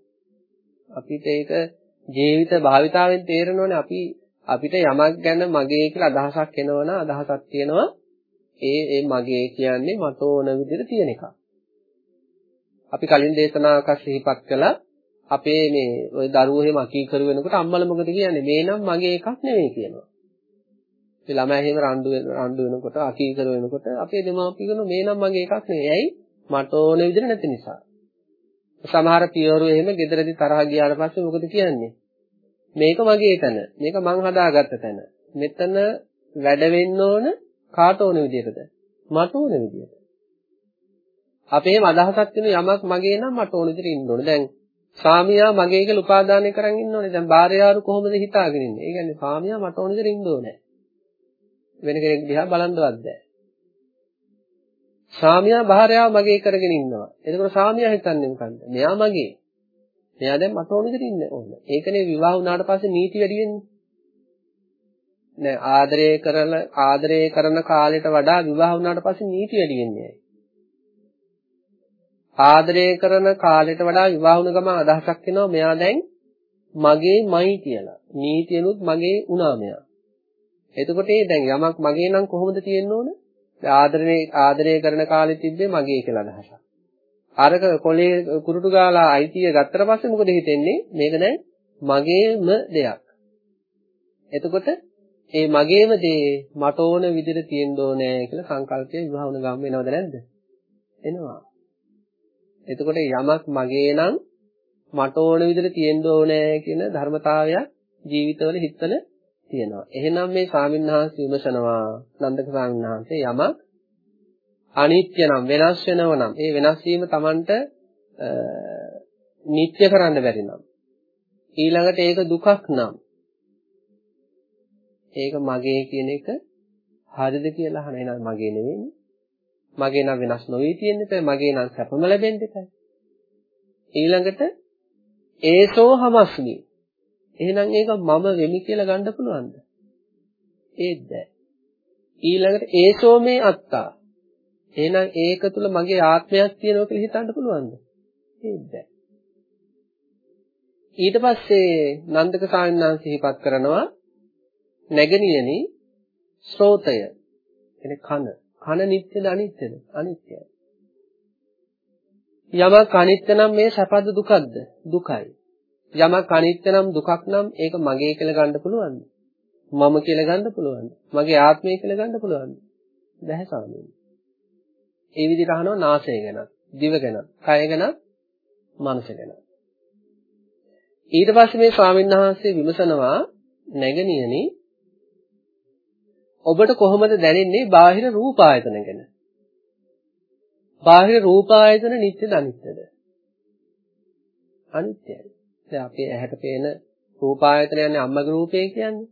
අපිට ඒක ජීවිත භාවිතාවෙන් තේරෙනවනේ අපි අපිට යමක් ගැන මගේ කියලා අදහසක් එනවනම් අදහසක් තියෙනවා ඒ ඒ මගේ කියන්නේ මට ඕන විදිහට තියෙන එකක්. අපි කලින් දේශනාවක සිහිපත් කළා අපේ මේ ওই දරුවෝ එහෙම අකීකරු වෙනකොට අම්මලා මොකද කියන්නේ මේ නම් මගේ එකක් නෙවෙයි කියනවා. ඒ ළමයා එහෙම රණ්ඩු රණ්ඩු වෙනකොට අකීකරු වෙනකොට අපේ දෙමාපිය කියනවා මේ නම් මගේ එකක් නෙවෙයි. ඇයි? මට ඕන විදිහට නැති නිසා. සමහර පියවරු එහෙම ගෙදරදී තරහ ගියාට පස්සේ මොකද කියන්නේ? මේක මගේ තැන. මේක මං හදාගත්ත තැන. මෙතන වැඩ වෙන්න ඕන කාට ඕන විදිහටද? මට ඕන විදිහට. අපේම අදහසක් තියෙන යමක් මගේ නම් මට ඕන විදිහට ඉන්න ඕනේ. දැන් ස්වාමියා මගේ කියලා උපාදානය කරන් ඉන්න ඕනේ. දැන් භාර්යාවරු කොහොමද හිතාගෙන ඉන්නේ? ඒ කියන්නේ ස්වාමියා මට ඕන විදිහට ඉන්න ඕනේ. වෙන කෙනෙක් දිහා බලන්නවත් බෑ. ස්වාමියා භාර්යාව මගේ කරගෙන ඉන්නවා. එතකොට ස්වාමියා හිතන්නේ මොකන්ද? මෙයා මගේ. මෙයා දැන් මට ඕන විදිහට ඉන්න ඕන. ඒකනේ විවාහ වුණාට පස්සේ නීති වැඩි වෙන්නේ. නෑ ආදරය කරන ආදරය කරන කාලයට වඩා විවාහ වුණාට පස්සේ නීති වැඩි වෙන්නේ ආදරය කරන කාලයට වඩා විවාහ වුණ ගමන් අදහසක් එනවා මෙයා දැන් මගේමයි කියලා. නීතියනුත් මගේ වුණා මෙයා. එතකොට ඒ දැන් යමක් මගේ නම් කොහොමද තියෙන්න ඕන? ආදරේ ආදරය කරන කාලෙ තිබ්බේ මගේ කියලා අදහසක්. අරක කොලේ කුරුටු ගාලා අයිතිය ගත්තට පස්සේ මොකද හිතෙන්නේ? මේක දැන් මගේම දෙයක්. එතකොට ඒ මගේම දේ මට ඕන විදිහට තියෙන්න ඕනේ කියලා සංකල්පය විවාහ වුණ ගම වෙනවද නැද්ද? එනවා. එතකොට යමක් මගේ නම් මට ඕන විදිහට තියෙන්න ඕනේ කියන ධර්මතාවයක් ජීවිතවල හිතවල තියෙනවා. එහෙනම් මේ ස්වාමින්වහන්සේ විමසනවා නන්දක ස්වාමින්වහන්සේ යමක් අනිත්‍ය නම් වෙනස් වෙනව නම්. ඒ වෙනස් වීම Tamanට නිත්‍ය කරන්න බැරි නම්. ඊළඟට ඒක දුකක් නම්. ඒක මගේ කියන එක හරිද කියලා අහන එහෙනම් මගේ නෙවෙයිනේ මගේ නම් වෙනස් නොවී තියෙන්න එපා මගේ නම් සැපම ලැබෙන්න එපා ඊළඟට ඒසෝ හමස්මි. එහෙනම් ඒක මම වෙමි කියලා ගන්න පුළුවන්ද? ඒත් බෑ. ඊළඟට ඒසෝ මේ අත්තා. එහෙනම් ඒක තුල මගේ ආත්මයක් තියෙනවා කියලා හිතන්න පුළුවන්ද? ඒත් බෑ. ඊට පස්සේ නන්දක සාමිනාන් සිහිපත් කරනවා නැගණියනි ශ්‍රෝතය එනේ කන. කන නිට්ටයද අනිත්‍යද? අනිත්‍යයි. යමක් අනිත්‍ය නම් මේ සැපද දුකක්ද? දුකයි. යමක් අනිත්‍ය නම් දුකක් නම් ඒක මගේ කියලා ගන්න පුළුවන්ද? මම කියලා ගන්න පුළුවන්ද? මගේ ආත්මය කියලා ගන්න පුළුවන්ද? බැහැ සාමීන් ඒ විදිහට අහනවා නාසය ගැන දිව ගැන කය ගැන මනස ගැන ඊට පස්සේ මේ ස්වාමීන් වහන්සේ විමසනවා නැගණියනි ඔබට කොහොමද දැනෙන්නේ බාහිර රූප ආයතන ගැන? බාහිර රූප ආයතන නිත්‍යද අනිත්‍යද? අනිත්‍යයි. දැන් අපේ ඇහැට පේන රූප ආයතන යන්නේ අම්මගේ රූපේ කියන්නේ.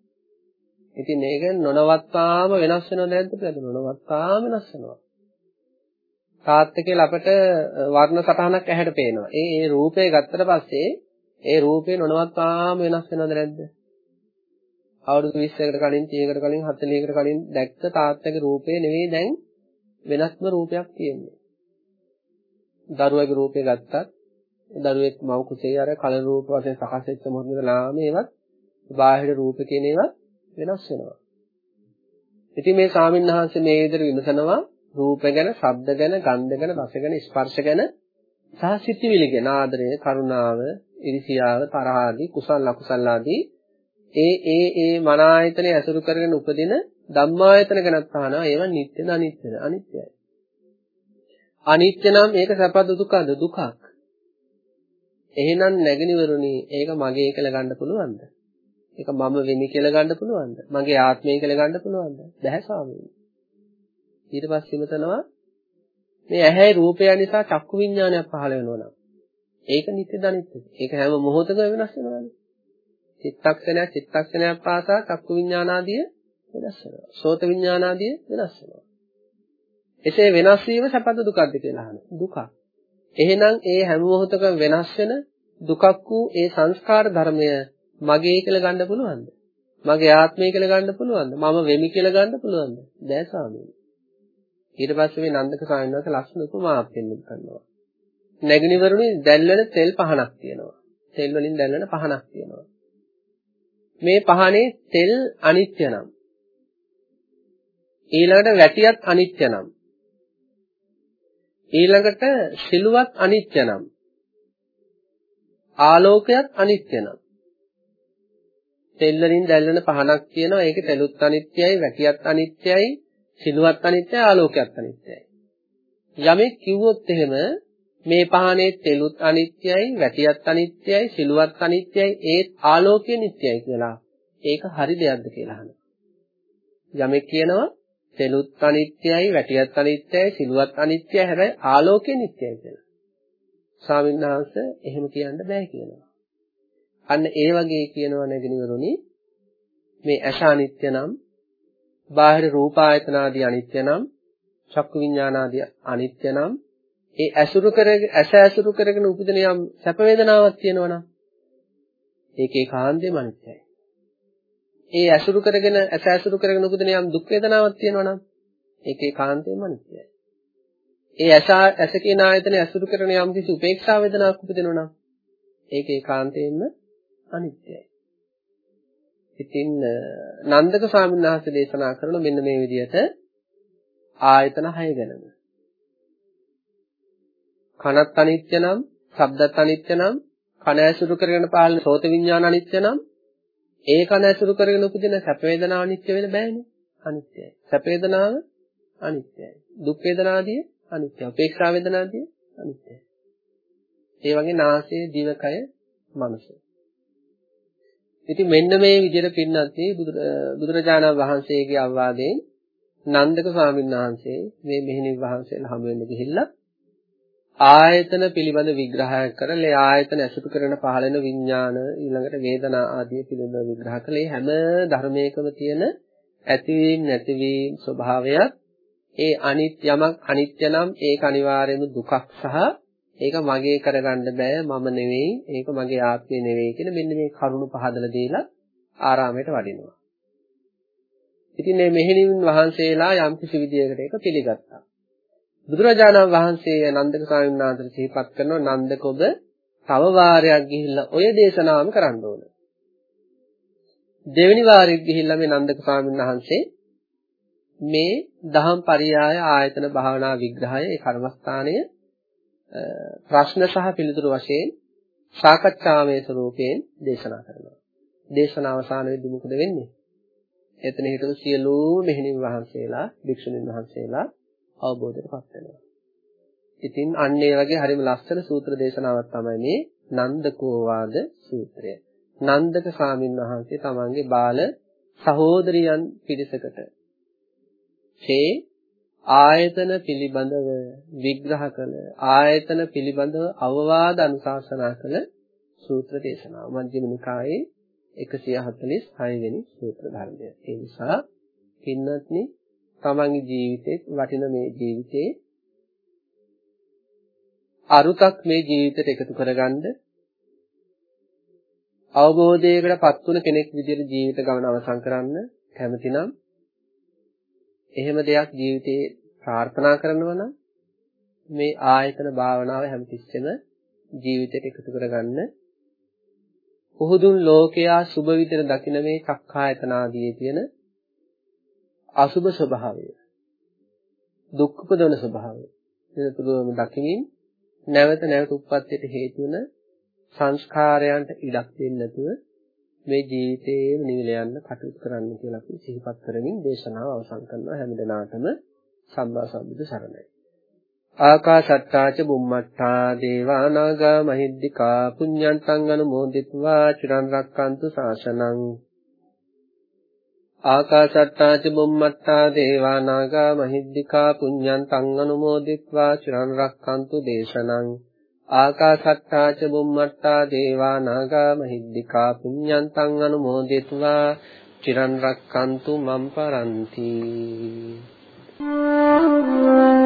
ඉතින් මේක නොනවත්තාම වෙනස් වෙනවද නැද්ද කියලා නොනවත්තාම වෙනස් වෙනවා. තාත්ත කියලා අපිට වර්ණ සටහනක් ඇහැට පේනවා. ඒ ඒ රූපේ ගත්තට පස්සේ ඒ රූපේ නොනවත්වාම වෙනස් වෙනවද නැද්ද? අවුරුදු 20කට කලින් 30කට කලින් 40කට කලින් දැක්ක තාත්තගේ රූපේ නෙවෙයි දැන් වෙනස්ම රූපයක් තියෙන්නේ. දරුවගේ රූපේ ගත්තත් දරුවෙක් මව කුසේ අර කල රූප වශයෙන් සකස් වෙච්ච මොහොතේලාම ඒවත් බාහිර රූප කියන ඒවා වෙනස් වෙනවා. ඉතින් මේ සාමින්හන්සේ මේ විදිහට විමසනවා රූප ගැන, ශබ්ද ගැන, ගන්ධ ගැන, රස ගැන, ස්පර්ශ ගැන සහ සිතිවිලි ගැන. ආදරය, කරුණාව, ඉරිසියාව, තරහ ආදී කුසල අකුසල ආදී ඒ ඒ ඒ මන ආයතනය ඇසුරු කරගෙන උපදින ධම්මායතන ගැනත් අහනවා. ඒවා නිට්ටයද අනිත්‍යද අනිත්‍යයි අනිත්‍ය නම් ඒක සැපද දුකද දුකක්. එහෙනම් නැගිනිවරුනි ඒක මගේ කියලා ගන්න පුළුවන්ද? ඒක මම වෙමි කියලා ගන්න පුළුවන්ද? මගේ ආත්මය කියලා ගන්න පුළුවන්ද? බැහැ ස්වාමීනි. ඊට පස්සේ හිතනවා මේ ඇහැයි රූපය නිසා චක්කු විඥානයක් පහළ වෙනවා නම් ඒක නිත්‍යද අනිත්‍යද? ඒක හැම මොහොතකම වෙනස් වෙනවානේ. චිත්තක්ෂණයක් චිත්තක්ෂණයක් පාසා චක්කු විඥානාදිය වෙනස් වෙනවා. සෝත විඥානාදිය වෙනස් වෙනවා. එසේ වෙනස් වීම සැපද දුකද කියලා අහනවා. දුකක්. එහෙනම් ඒ හැම මොහොතකම වෙනස් වෙන දුකක් වූ ඒ සංස්කාර ධර්මය මගේ කියලා ගන්න පුළුවන්ද? මගේ ආත්මය කියලා ගන්න පුළුවන්ද? මම වෙමි කියලා ගන්න පුළුවන්ද? බෑ ස්වාමීනි. ඊට පස්සේ මේ නන්දක ස්වාමීන් වහන්සේ ලස්සන උපමාවක් දෙන්න ගන්නවා. නැගිනිවරුනි දැල්වන තෙල් පහනක් තියෙනවා. තෙල් වලින් දැල්වන පහනක් තියෙනවා. මේ පහනේ තෙල් අනිත්‍ය නම් ඊළඟට වැටියත් අනිත්‍ය නම් ඊළඟට සිලුවත් අනිත්‍ය නම් ආලෝකයත් අනිත්‍ය නම් තෙල් වලින් දැල්වන පහනක් තියෙනවා ඒකේ තෙලුත් අනිත්‍යයි වැටියත් අනිත්‍යයි සිලුවත් අනිත්‍යයි ආලෝකයත් අනිත්‍යයි යමෙක් කිව්වොත් එහෙම මේ පහනේ තෙලුත් අනිත්‍යයි, වැටියත් අනිත්‍යයි, සිලුවත් අනිත්‍යයි, ඒත් ආලෝකය නිට්ටයයි කියලා. ඒක හරි දෙයක්ද කියලා අහනවා. යමෙක් කියනවා තෙලුත් අනිත්‍යයි, වැටියත් අනිත්‍යයි, සිලුවත් අනිත්‍යයි, හැබැයි ආලෝකය නිට්ටයයි කියලා. ස්වාමීන් වහන්සේ එහෙම කියන්න බෑ කියනවා. අන්න ඒ වගේ කියනවා නැගිනවරුනි මේ ඇස අනිත්‍ය නම් බාහිර රූපායතන ආදී අනිත්‍ය නම් චක්කු විඥාන ආදී අනිත්‍ය නම් ඒ ඇසුරු කරගෙන ඇස ඇසුරු කරගෙන උපදින යම් සැප වේදනාවක් තියෙනවනම් ඒකේ කාන්දේම අනිත්‍යයි. ඒ ඇසුරු කරගෙන ඇස ඇසුරු කරගෙන උපදින යම් දුක් වේදනාවක් තියෙනවනම් ඒකේ කාන්දේම අනිත්‍යයි. ඒ ඇස ඇස කියන ආයතන ඇසුරු කරන යම් කිසි උපේක්ෂා වේදනාවක් උපදිනවනම් ඒකේ කාන්තේම අනිත්‍යයි. ඉතින් නන්දක ස්වාමීන් වහන්සේ දේශනා කරන මෙන්න මේ විදිහට ආයතන 6 ගැනම කනත් අනිත්‍ය නම්, ශබ්දත් අනිත්‍ය නම්, කන ඇසුරු කරගෙන පාලන සෝත විඥාන අනිත්‍ය නම්, ඒ කන ඇසුරු කරගෙන උපදින සැප වේදනා අනිත්‍ය වෙන බෑනේ. අනිත්‍යයි. සැප වේදනාව අනිත්‍යයි. දුක් වේදනාදී අනිත්‍යයි. උපේක්ෂා වේදනාදී අනිත්‍යයි. ඒ වගේ නාසය, දිවකය, මනස. ඉතින් මෙන්න මේ විදිහට පින්නත් බුදුරජාණන් වහන්සේගේ අවවාදයෙන් නන්දක ස්වාමීන් වහන්සේ මේ මෙහෙණින් වහන්සේලා හමු වෙන්න ගිහිල්ලා ආයතන පිළිබඳ විග්‍රහයක් කරලා ඒ ආයතන ඇසුරු කරන පහළෙන විඥාන ඊළඟට වේදනා ආදී පිළිබඳ විග්‍රහ කළේ හැම ධර්මයකම තියෙන ඇතිවීම නැතිවීම ස්වභාවයක් ඒ අනිත්‍ය යමක් අනිත්‍ය නම් ඒක අනිවාර්යයෙන්ම දුකක් සහ ඒක මගේ කරගන්න බෑ මම නෙවෙයි ඒක මගේ ආත්මය නෙවෙයි කියන මෙන්න මේ කරුණු පහදලා දීලා ආරාමයට වඩිනවා. ඉතින් මේ මෙහෙණින් වහන්සේලා යම් කිසි විදියකට ඒක පිළිගත්තා. බුදුරජාණන් වහන්සේ නන්දක ස්වාමීන් වහන්සේට සිහිපත් කරනවා නන්දක ඔබ තව වාරයක් ගිහිල්ලා ඔය දේශනාවම කරන්න ඕන. දෙවෙනි වාරෙත් ගිහිල්ලා මේ නන්දක ස්වාමීන් වහන්සේ මේ දහම් පරියාය ආයතන භාවනා විග්‍රහය ඒ කර්මස්ථානය ප්‍රශ්න සහ පිළිතුරු වශයෙන් සාකච්ඡාමය ස්වරූපයෙන් දේශනා කරනවා. දේශන අවසානයේදී මොකද වෙන්නේ? එතන හිටපු සියලුම මෙහෙණින් වහන්සේලා, භික්ෂුණීන් වහන්සේලා අවබෝධයටපත් වෙනවා. ඉතින් අන්න ඒ වගේ හරිම ලස්සන සූත්‍ර දේශනාවක් තමයි මේ නන්දකෝවාද සූත්‍රය. නන්දක ස්වාමින් වහන්සේ තමන්ගේ බාල සහෝදරියන් පිරිසකට මේ ආයතන පිළිබඳව විග්‍රහ කළ ආයතන පිළිබඳව අවවාද අනුශාසනා කළ සූත්‍ර දේශනාව මධ්‍යම නිකායේ 146 වෙනි සූත්‍ර ධර්මය. ඒ නිසා පින්වත්නි තමන්ගේ ජීවිතේ වටින මේ ජීවිතේ අරුතක් මේ ජීවිතයට එකතු කරගන්න අවබෝධයකට පත් වුණ කෙනෙක් විදිහට ජීවිත ගමන අවසන් කරන්න කැමතිනම් එහෙම දෙයක් ජීවිතේ ප්‍රාර්ථනා කරනවා නම් මේ ආයතන භාවනාව හැමතිස්සෙම ජීවිතයට එකතු කරගන්න. උහුදුන් ලෝකයා සුබ විදිහට දකින මේ චක්ඛායතන ආදී තියෙන අසුබ ස්වභාවය දුක් උපදවන ස්වභාවය. නිරතුරුවම දකිමින් නැවත නැවත උප්පත්තියට හේතු වෙන සංස්කාරයන්ට ඉඩක් දෙන්නේ නැතුව මේ ජීවිතේම නිවිල යන්න කටයුතු කරන්න කියලා අපි සිහිපත් කරමින් දේශනාව අවසන් කරනවා හැම දිනාටම සම්මා සම්බුදු සරණයි. ආකාසට්ටාච බුම්මට්ටා දේවානාගා මහිද්దికා පුඤ්ඤන්තං අනුමෝදිත्वा චිරන් රැක්කන්තු ශාසනං. ආකාසට්ටාච බුම්මට්ටා දේවානාගා මහිද්దికා පුඤ්ඤන්තං අනුමෝදිත्वा චිරන් රැක්කන්තු දේශනං. ආකාසට්ටාච බුම්මට්ටා දේවානාගා මහිද්దికා පුඤ්ඤන්තං අනුමෝදිත्वा චිරන් රැක්කන්තු මම් පරන්ති. Thank you. Allah.